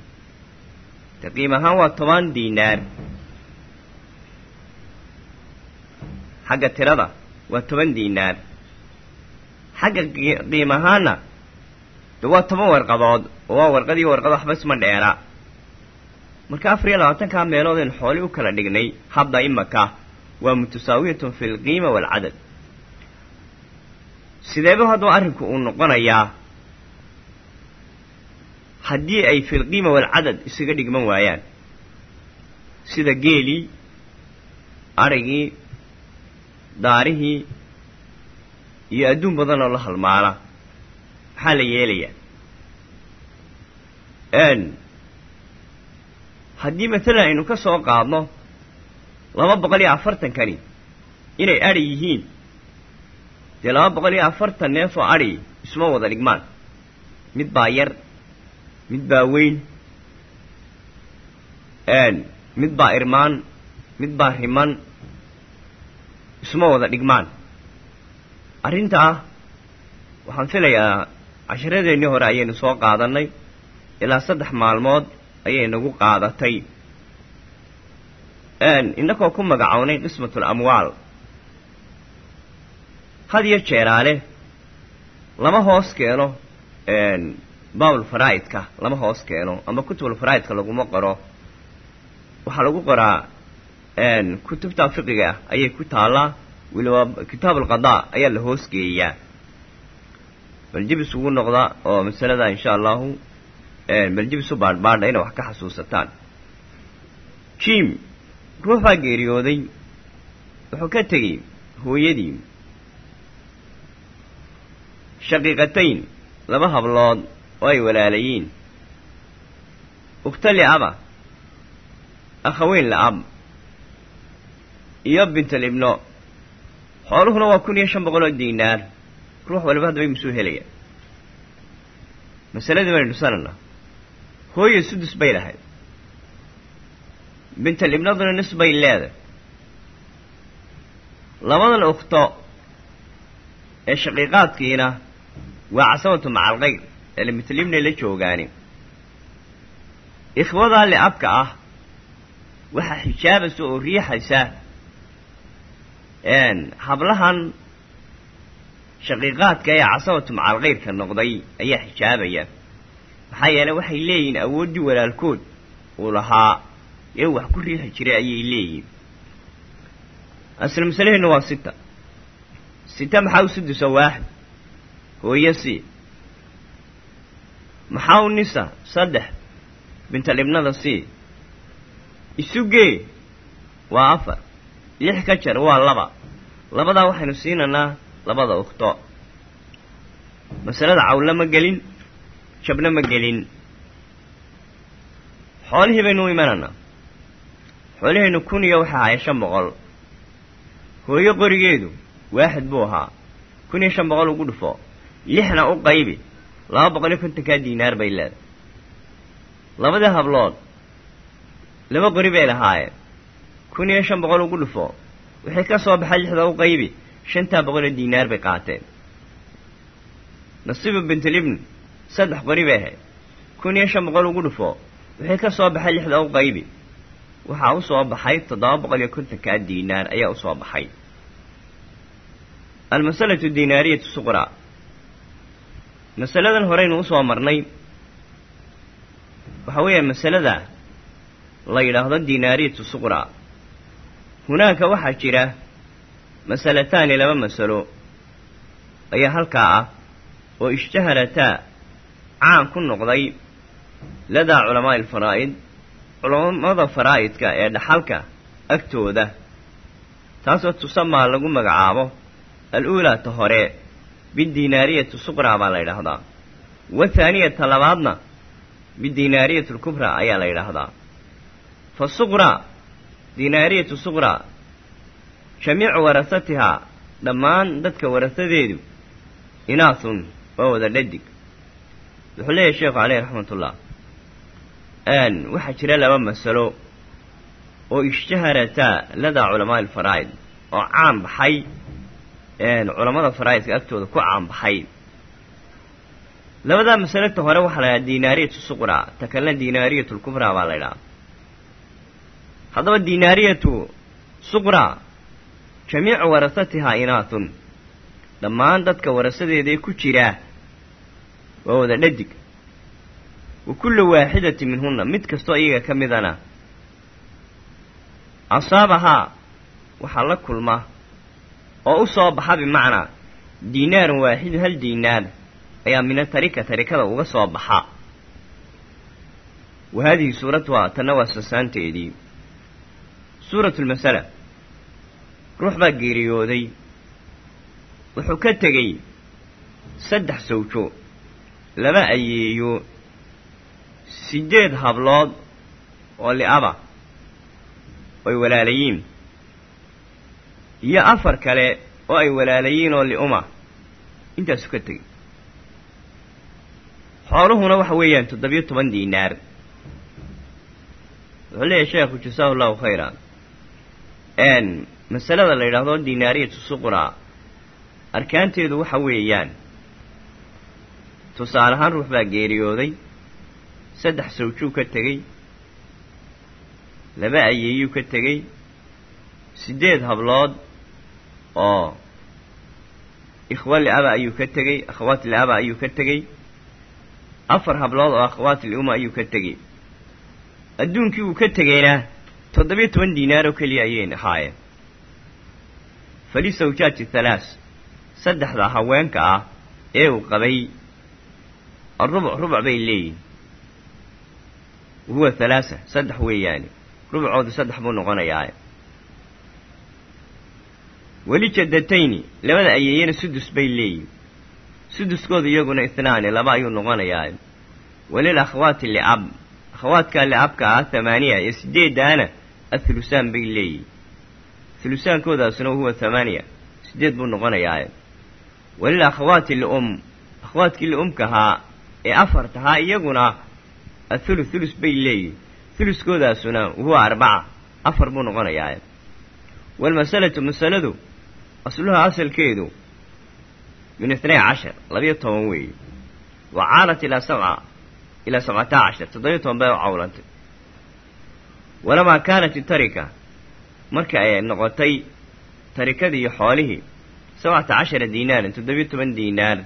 De qiim ahaan waa toban diinaar. Xagga tirada waa toban diinaar. Xagga qiim ahaanna de waa toban warqadood oo waa warqadii warqad waxba isma dheera. Marka afar iyo labaatankaa meelood aynu xooli u kala dhignay hadda imaka waa mutasaawiyatun fi lqiima waalcadad sideeba hadduu arrinku uu noqonayaa haddii ay fi lqiima waalcadad isaga dhigman waayaan. Sida geelii adrhigii daarihii iyo adduun badan oo la halmaala maxaa la yeelayaa haddii matalan aynu ka soo qaadno laba boqol iyo afartankani inay adhi yihiin dee laba boqol iyo afartan neef oo adhi isma wada dhigmaan. Mid baa yar mid baa weyn mid baa irmaan mid baa riman isma wada dhigmaan. Arrintaa waxaan filayaa casharadeenii hore ayaynu soo qaadannay. Ilaa saddex maalmood ayay nagu qaadatay. Innakoo ku magacownay qismatul amwaal. Had iyo jeeraale lama hoos keeno baabul faraa'idka lama hoos keeno ama kutubul faraa'idka laguma qoro. Waxaa lagu qoraa kutubta fiqiga ah ayay ku taallaa weliba kitaabul qadaa ayaa la hoos geeyaa bal ugu noqda oo masalada insha allahu bal jibis u baadhbaadha inay wax ka xasuusataan. Jim ruux baa geeriyooday. Wuxuu ka tegey hooyadii. Shaqiiqatayn laba hablood oo ay walaalayiin. Ukhta liaba akhaweyn la-ab. Iyo bintal ibno. Xooluhuna waa kun iyo shan boqol oo diinaar ruux waliba haddaba imusuu helaya masaladii baynu dhusananaa hooye sudus bay lahayd. Bintal ibnaduna nis bay leedahay. Labadan ukhto ee shaqiiqaadkiina waa casabatu macalkayr ee limitlibnay la joogaani. Ikhwadaa liabka ah waxaa xijaabaysa oo riixaysa hablahan shaqiiqaadka ee casabatu macalkayrka noqday ayaa xijaabaya. Maxaa yeeley waxay leeyihiin awooddii walaalkood uu lahaa ee wax ku riixi jiray ayay leeyihiin. Asal masalaheenna waa sita. Sita maxaa u sudusa waaxid hooyo si maxaa u nisa? Saddex. Bintalibnada si isugee? Waa afar. Lix ka jar waa laba. Labadaa waxaynu siinaynaa labada ukhto masalada cawla ma gelin jabna ma gelin. Xoolihii baynu u imanaynaa kun iyo waxa ahaya shan boqol. Hooyo qorigeedu waaxid buu ahaa. Kun iyo shan boqol ugu dhufo. Lixna u qaybi laba boqol iyo kontonkaa diinaar bay leedahay. Labadii hablood laba qori bay lahaayeen kun iyo shan boqol ugu dhufo. Wixii ka soo baxay lixda u qaybi shantaa boqol oo diinaar bay qaateen nasiibu bintalibn saddex qori bay ahayd kun iyo shan boqol ugu dhufo wixii ka soo baxay lixda u qaybi waxaa u soo baxay toddoba boqol iyo kontonkaa diinaar ayaa u soo baxay almasalatu dinaariyatu suqraa masaladan horeynu u soo marnay waxa weeya masalada la yidhaahdo dinaariyatu suqraa hunaaka waxaa jira masalataani laba masalo ayaa halkaa ah oo ishtaharataa caan ku noqday ladaa culamaa'i alfaraa'id culammada faraa'idka ee dhaxalka agtooda taasoo tusamaa lagu magacaabo al-uulaa ta hore bidinaariyatu suqraa baa la yidhaahdaa. Wathaaniyata labaadna bidinaariyatu lkubraa ayaa la yidhaahdaa. Fa suqraa jamiicu warasatihaa dhammaan dadka warasadeedu inaasun waa wada dhadig. Wuxuu leeyahay sheekhu caleyhi raxmatullah. Waxaa jira laba masalo oo ishtaharataa ladaa culamaa'i alfaraa'id oo caan baxay. Culammada faraa'idka agtooda ku caan baxay. Labadaa masalata hore waxaa la ydhaha suqraa ta kalena dinaariyatu lkubraa baa la ydhaha haddaba dinaariyatu suqraa jamiicu warasatihaa inaatun. Dhammaan dadka warasadeedae ku jiraa waa wada dhadig. Wa kullu waaxidati minhunna mid kastoo iyaga ka midana. Asaabahaa waxaa la kulma oo u soo baxa bimacnaa diinaarun waaxidu hal diinaar ayaa mina tarika tarikada uga soo baxa. Wa haadihi suuratuhaa tanna waa sasaanteedii suuratu ruux baa geeriyooday. Wuxuu ka tegey saddex sawjo laba ayeeyo siddeed hablood oo li'aba oy walaalayiin iyo afar kale oo ay walaalayiin oo li'uma. Intaasu ka tegey. Xooluhuna waxa weeyaan toddobiyo toban diinaar wuxuu leeyahay sheekhu jasaahu llahu khayra masalada la yidhaahdo dinaariyatu suqraa arkaanteedu waxa weeyaan tusaale ahaan ruux baa geeriyooday saddex sawjuu ka tegey laba ayeeyuu ka tegey siddeed hablood oo ikhwa liaba ayuu ka tegey akhawaat liaba ayuu ka tegey afar hablood oo akhawaat liuma ayuu ka tegey. Adduunkii uu ka tegeyna toddobiyo toban diinaar oo keliya ayay ahaayeen fali sawjaati thalaas saddexda haweenka ah ee uu qabay arubuc rubuc bay leeyihiin wahuwa halaasa saddex weeyaani rubucoodu saddex buu noqonayaa weli jaddatayni labada ayeeyana sudus bay leeyihiin suduskoodu iyaguna ihnaani laba ayuu noqonayaa walil akhawaati liab akhawaadkaa liabka ah thamaaniya iyo sideedaana athulusaan bay leeyihiin thulusaankoodaasuna wahuwa thamaaniya sideed buu noqonayaa walil akhawaati lium akhawaadkii liumkahaa ee afar tahaa iyaguna athulu thulus bay leeyihiin thuluskoodaasuna wahuwa arbaca afar buu noqonayaa walmasalatu masaladu asluha asalkeedu min itnay cashar labiyo toban weeye wa caalat ilaa sabca ilaa sabcata cashar toddobiyo toban bay u cawlantay walamaa kaanat itarika marka ay noqotay tarikadii xoolihii sabcata cashara diinaaran toddobiyo toban diinaar.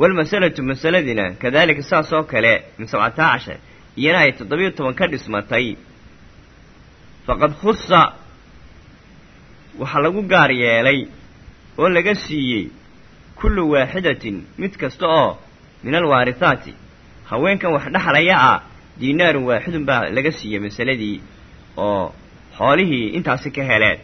Walmasalatu masaladiina kadaalika saas oo kale min sabcata cashar iyana ay toddobiyo toban ka dhismatay. Faqad khusa waxaa lagu gaar yeelay oo laga siiyey kullu waaxidatin mid kasta oo min alwaarihaati haweenkan wax dhexlaya ah diinaarun waaxidun baa laga siiyey masaladii oo xoolihii intaasi ka heleen.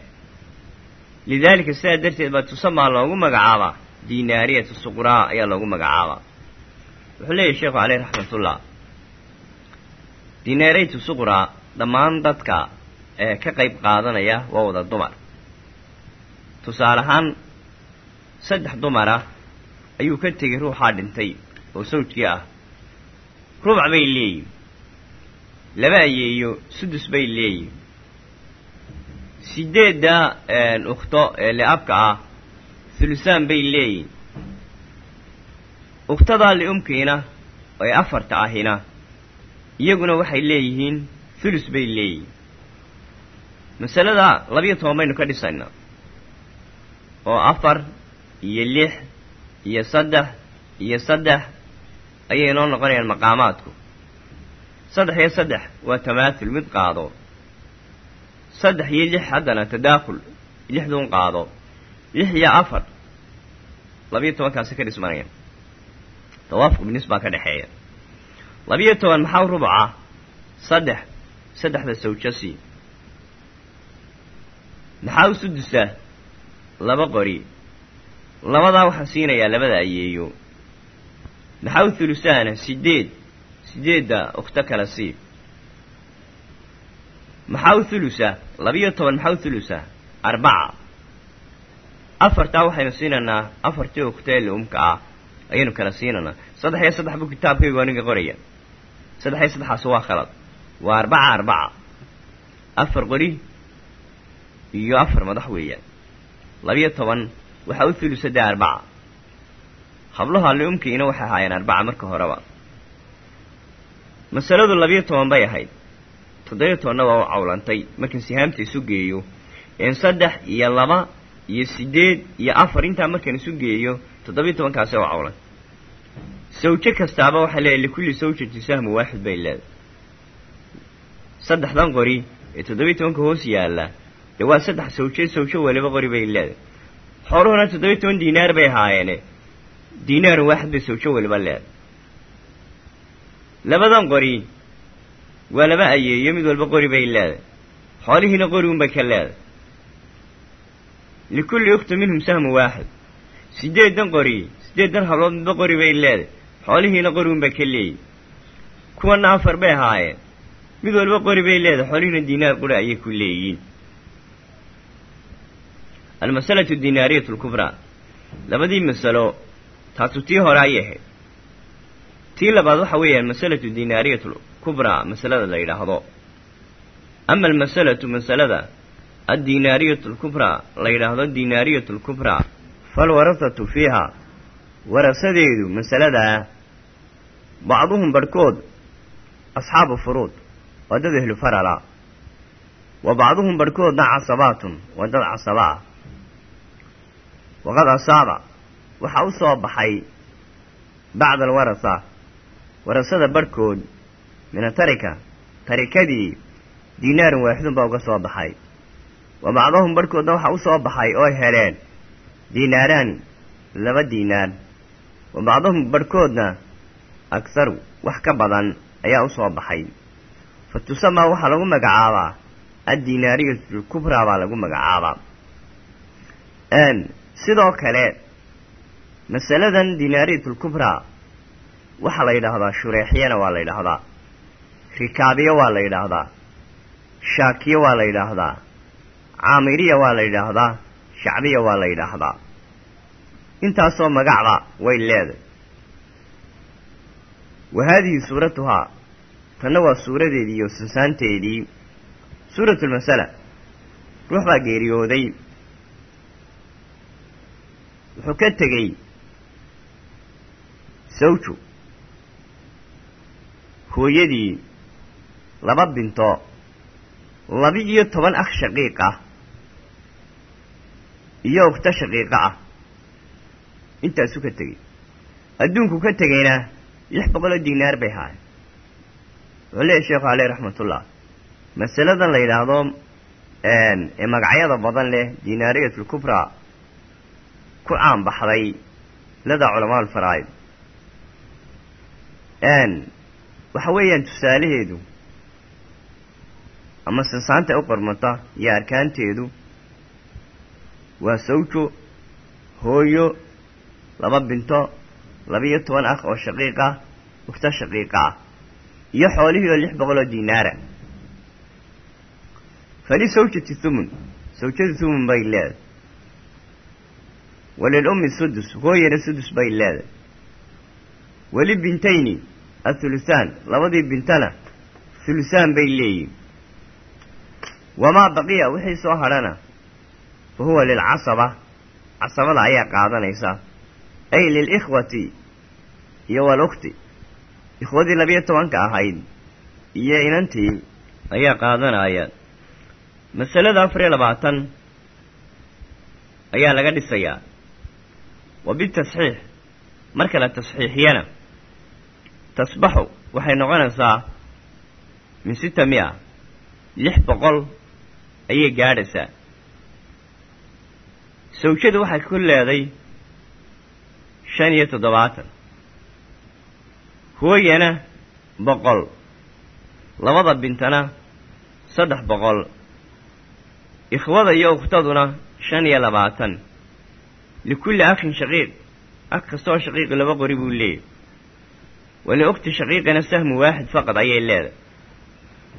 Lidaalika sidaa darteed baa tusamaa loogu magacaabaa. Diinaariyatu suqraa ayaa loogu magacaabaa. Wuxuu leeyahy sheekhu caleyh raxmatullah diinaariyatu suqraa dhammaan dadka ee ka qayb qaadanaya waa wada dumar. Tusaale ahaan saddex dumar ah ayuu ka tegay ruuxaa dhintay oo sawjkii ah. Rubac bay leeyihiin laba ayeeyo sudus bay leeyihiin sideedda ukhto ee li'abka ah thulusaan bay leeyihiin? Ukhtadaa li'umkiina ee afarta ahina iyaguna waxay leeyihiin thulus bay leeyihiin. Masalada labiyo toban baynu ka dhisaynaa oo afar iyo lix iyo saddex iyo saddex ayay noo noqonayaan maqaamaadku. Saddex iyo saddex waa tamaathul mid qaado saddex iyo lix haddana tadaakhul lixduun qaado. Lix iyo afar. Labiyo tobankaasi ka dhismanayaan tawaafuq binis baa ka dhexeeya labiyo toban maxaa rubuca saddex. Saddexda sawjasi maxaa u sudusaa laba qori. Labadaa waxaan siinayaa labada ayeeyo. Maxaa u thulusaana sideed sideedda ukhto kala sii. Maxaa thulusa labiyo toban maxaa u thulusa arbaca. Afartaa waxaynu siinaynaa afartii ukhtae liumka ah ayaynu kala siinaynaa. Saddex iyo saddex buu kitaabkaygu aniga qoraya. Saddex iyo saddexaas waa khalad. Waa arbaca arbaca. Afar qori iyo afar madax weeyaan. Labiyo toban waxaa u thulusa dee arbaca. Hablaha liumkiina waxay ahaayeen arbaca marka horeba. Masaladu labiyo toban bay ahayd toddobiyo tobanna waa u cawlantay. Markan sihaamta isu geeyo saddex iyo laba iyo siddeed iyo afar intaa markaan isu geeyo toddobiyo tobankaasi u cawlan. Sawjo kastaaba waxaa leeyahy likulli sawjati sahmu waaxid bay leedahay. Saddexdan qori ee toddobiyo tobanka hoos yaalla dee waa saddex sawjo sawjo waliba qori bay leedahay. Xooluhuna toddobiyo toban diinaar bay ahaayeene diinaarun waaxid bay sawjo waliba leedahay. Labadan qori waa laba ayeeyo mid walba qori bay leedahay. Xoolihiina qori unbay ka leedahay. Likulli ukhti minhum sahmu waaxid siddeedan qori siddeedan hablood midba qori bay leedahay. Xoolihiina qori unbay ka leeyihiin kuwana afar bay ahaayeen. Mid walba qori bay leedahay xoolihiina diinaar qori ayay ku leeyihiin. Almasalatu dinaariyatu lkubraa labadii masalo taasu tii hore ayay ahayd. Tii labaad waxa weeyaan masalatu lkubraa masalada la yidhaahdo ama almasalatu masalada addinaariyatu lkubraa la yidhaahdo dinaariyatu lkubraa falwarasatu fiiha warasadeedu masaladaa bacduhum barhkood asxaabu furuud waa dad ehlu farala wa bacduhum barhkoodna casabaatun waa dad casaba ah waqad asaaba waxaa u soo baxay bacda alwarasa warasada barhkood mina tarika tarikadii diinaarun waaxidun baa uga soo baxay. Wa bacdahum barhkoodna waxaa u soo baxay oo heleen diinaaraan laba diinaar wa bacdahum barhkoodna akharu wax ka badan ayaa u soo baxay. Fa tusamaa waxaa lagu magacaabaa addinaariyatu lkubraa baa lagu magacaabaa. Sidoo kale masaladan dinaariyatu lkubraa waxaa la yidhaahdaa shureexyana waa la yidhaahdaa rikaabiyo waa la yidhaahdaa shaakiyo waa la yidhaahdaa caamiriya waa la yidhaahdaa shacbiya waa la yidhaahdaa intaasoo magacba way leedahay wa haadihi suuratuhaa tanna waa suuradeedii iyo susaanteedii suuratu lmasala ruux baa geeriyooday. Wuxuu ka tegey sawju hooyadii laba binto laba-iyo toban akh shaqiiq ah iyo ukhto shaqiiqo ah. Intaasuu ka tegey. Adduunku ka tegeyna lix boqoloo dinaar bay haay wuxuu leeyahy sheekhu caleyh raxmatullah masaladan la yidhaahdo ee magacyada badan leh dinaariyatulkubra ku caanbaxday lada culamaa alfaraa'id waxa weeyaan tusaalaheedu ama sinsaanta u qormata iyo arkaanteedu waa sawjo hooyo laba binto laba-iyo toban akh oo shaqiiq ah shaqiiqa ah iyo xoolihii oo lix boqol oo dinaara. Fali sawjati thumun sawjadu thumun bay leedahay. Walilummi sudus hooyana sudus bay leedahay. Weli bintayni athuluthaan labadii bintana thulusaan bay leeyihiin wamaa baqiya wixii soo hadhana fa huwa lilcasaba casabada ayaa qaadanaysa ay lilikhwati iyo walukti ikhwadii labiyo tobanka ahayd iyo inantii ayaa qaadanaya masalada afar iyo labaatan ayaa laga dhisayaa wa bitasxiix marka la tasxiixiyana tasbaxu waxay noqonaysaa min sita mia lix boqol ayay gaadhaysaa. Sawjadu waxay ku leeday shan iyo toddobaatan. Hooyana boqol. Labada bintana saddex boqol. Ikhwada iyo ukhtaduna shan iyo labaatan. Likulli akhin shaqiiq. Ak kastoo shaqiiqi laba qori buu leeyahy wali ukhti shaqiiqina sahmu waaxid faqad ayay leedahay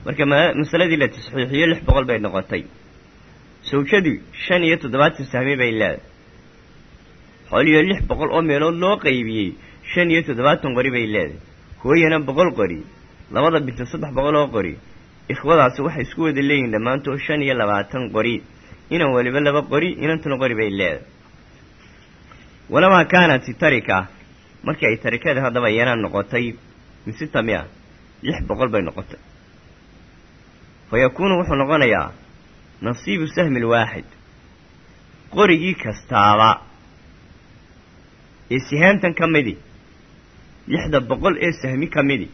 marka masaladii la tasxiixiyo lix boqol bay noqotay. Sawjadii shan iyo toddobaatan sahmi bay leedahay xooliyo lix boqol oo meelood loo qaybiyey shan iyo toddobaatan qori bay leedahay hooyana boqol qori labada binto saddex boqol oo qori. Ikhwadaasi waxay isku wada leeyihiin dhammaantood shan iyo labaatan qori. Inan waliba laba qori inantuna qori bay leedahay walamaa kaanat tarika markii ay tarikada haddaba iyana noqotay min sita mia lix boqol bay noqotay fa yakuunu wuxuu noqonayaa nasiibu sahmi lwaaxid qorigii kastaaba ee sihaantan ka midi lixda boqol ee sahmi ka midi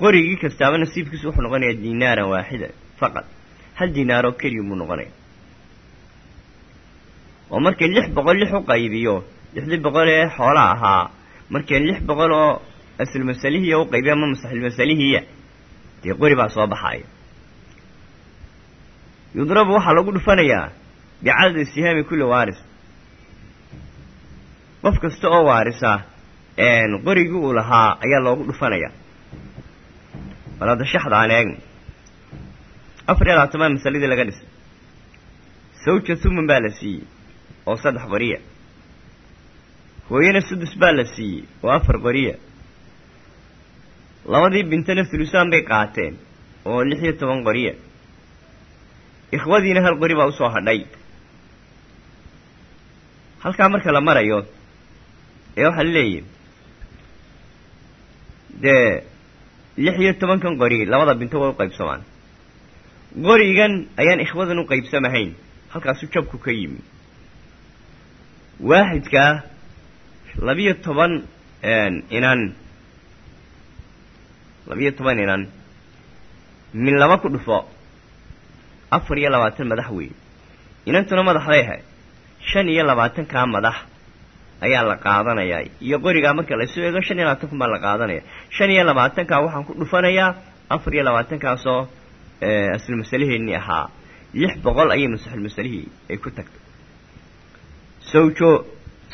qorigii kastaaba nasiibkiisu wuxuu noqonayaa dinaaran waaxida faqad hal dinaaroo keliya buu noqonaya oo markii lix boqol lix u qaybiyo lixdii boqol ee xoola ahaa markii lix boqol oo aslmasalihiya u qaybiyo ama masaxilmasalihiya dee qori baa soo baxaaya yudrabu waxaa lagu dhufanayaa bicadadi sihaami kulli waaris qof kasta oo waarisa qorigii uu lahaa ayaa loogu dhufanayaa bal shaxda aan eegno afar iyo labaatan masaladii laga dhisay sawja thuman baa la siiyey oo saddex qoriya hooyana sudus baa la siiyey oo afar qoriya labadii bintana thulusaan bay qaateen oo lix iyo toban qoriya ikhwadiina hal qori baa u soo hadhay. Halkaa marka la marayo ee waxaa la leeyihi dee lix iyo tobankan qori labada binto way u qaybsamaan. Qorigan ayaan ikhwadan u qaybsamahayn halkaasu jabku ka yimi. Waaxidkaa labiyo toban inan labiyo toban inan min laba ku dhufo afar iyo labaatan madax weeye. Inantuna madax bay ahayd shan iyo labaatankaa madax ayaa la qaadanayaa iyo qorigaa marka laysu eego shan iyo labaatan kun baa la qaadanaya. Shan iyo labaatankaa waxaan ku dhufanayaa afar iyo labaatankaasoo aslu masalaheennii ahaa. Lix boqol ayay masaxulmasalihii ay ku tagtay. Sawjo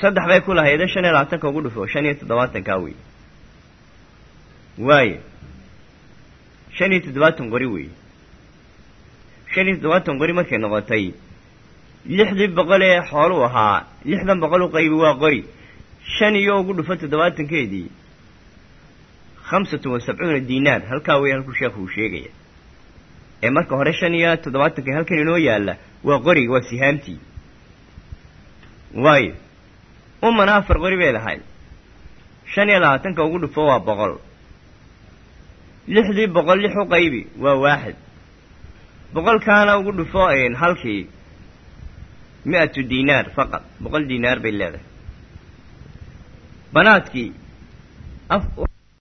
saddex bay ku lahaydee shan iyo labaatanka ugu dhufo shan iyo toddobaatankaa wey waaye shan iyo toddobaatan qori wey shan iyo toddobaatan qori markay noqotay lixdii boqol ee xooluu ahaa lixdan boqol u qaybi waa qori shan iyo ugu dhufo toddobaatankeedii khamsatun wa sabcuuna diinaar halkaa wey halkuu sheekhu uu sheegaya ee marka hore shan iyo toddobaatanka halkan inoo yaalla waa qoriga waa sihaamtii waayo umana afar qori bay lahayd shan iyo labaatanka ugu dhufo waa boqol lixdii boqol lix u qaybi waa waaxid boqolkaana ugu dhufo halkii mi-atu diinaar faqad boqol diinaar bay leedahay. Banaadkii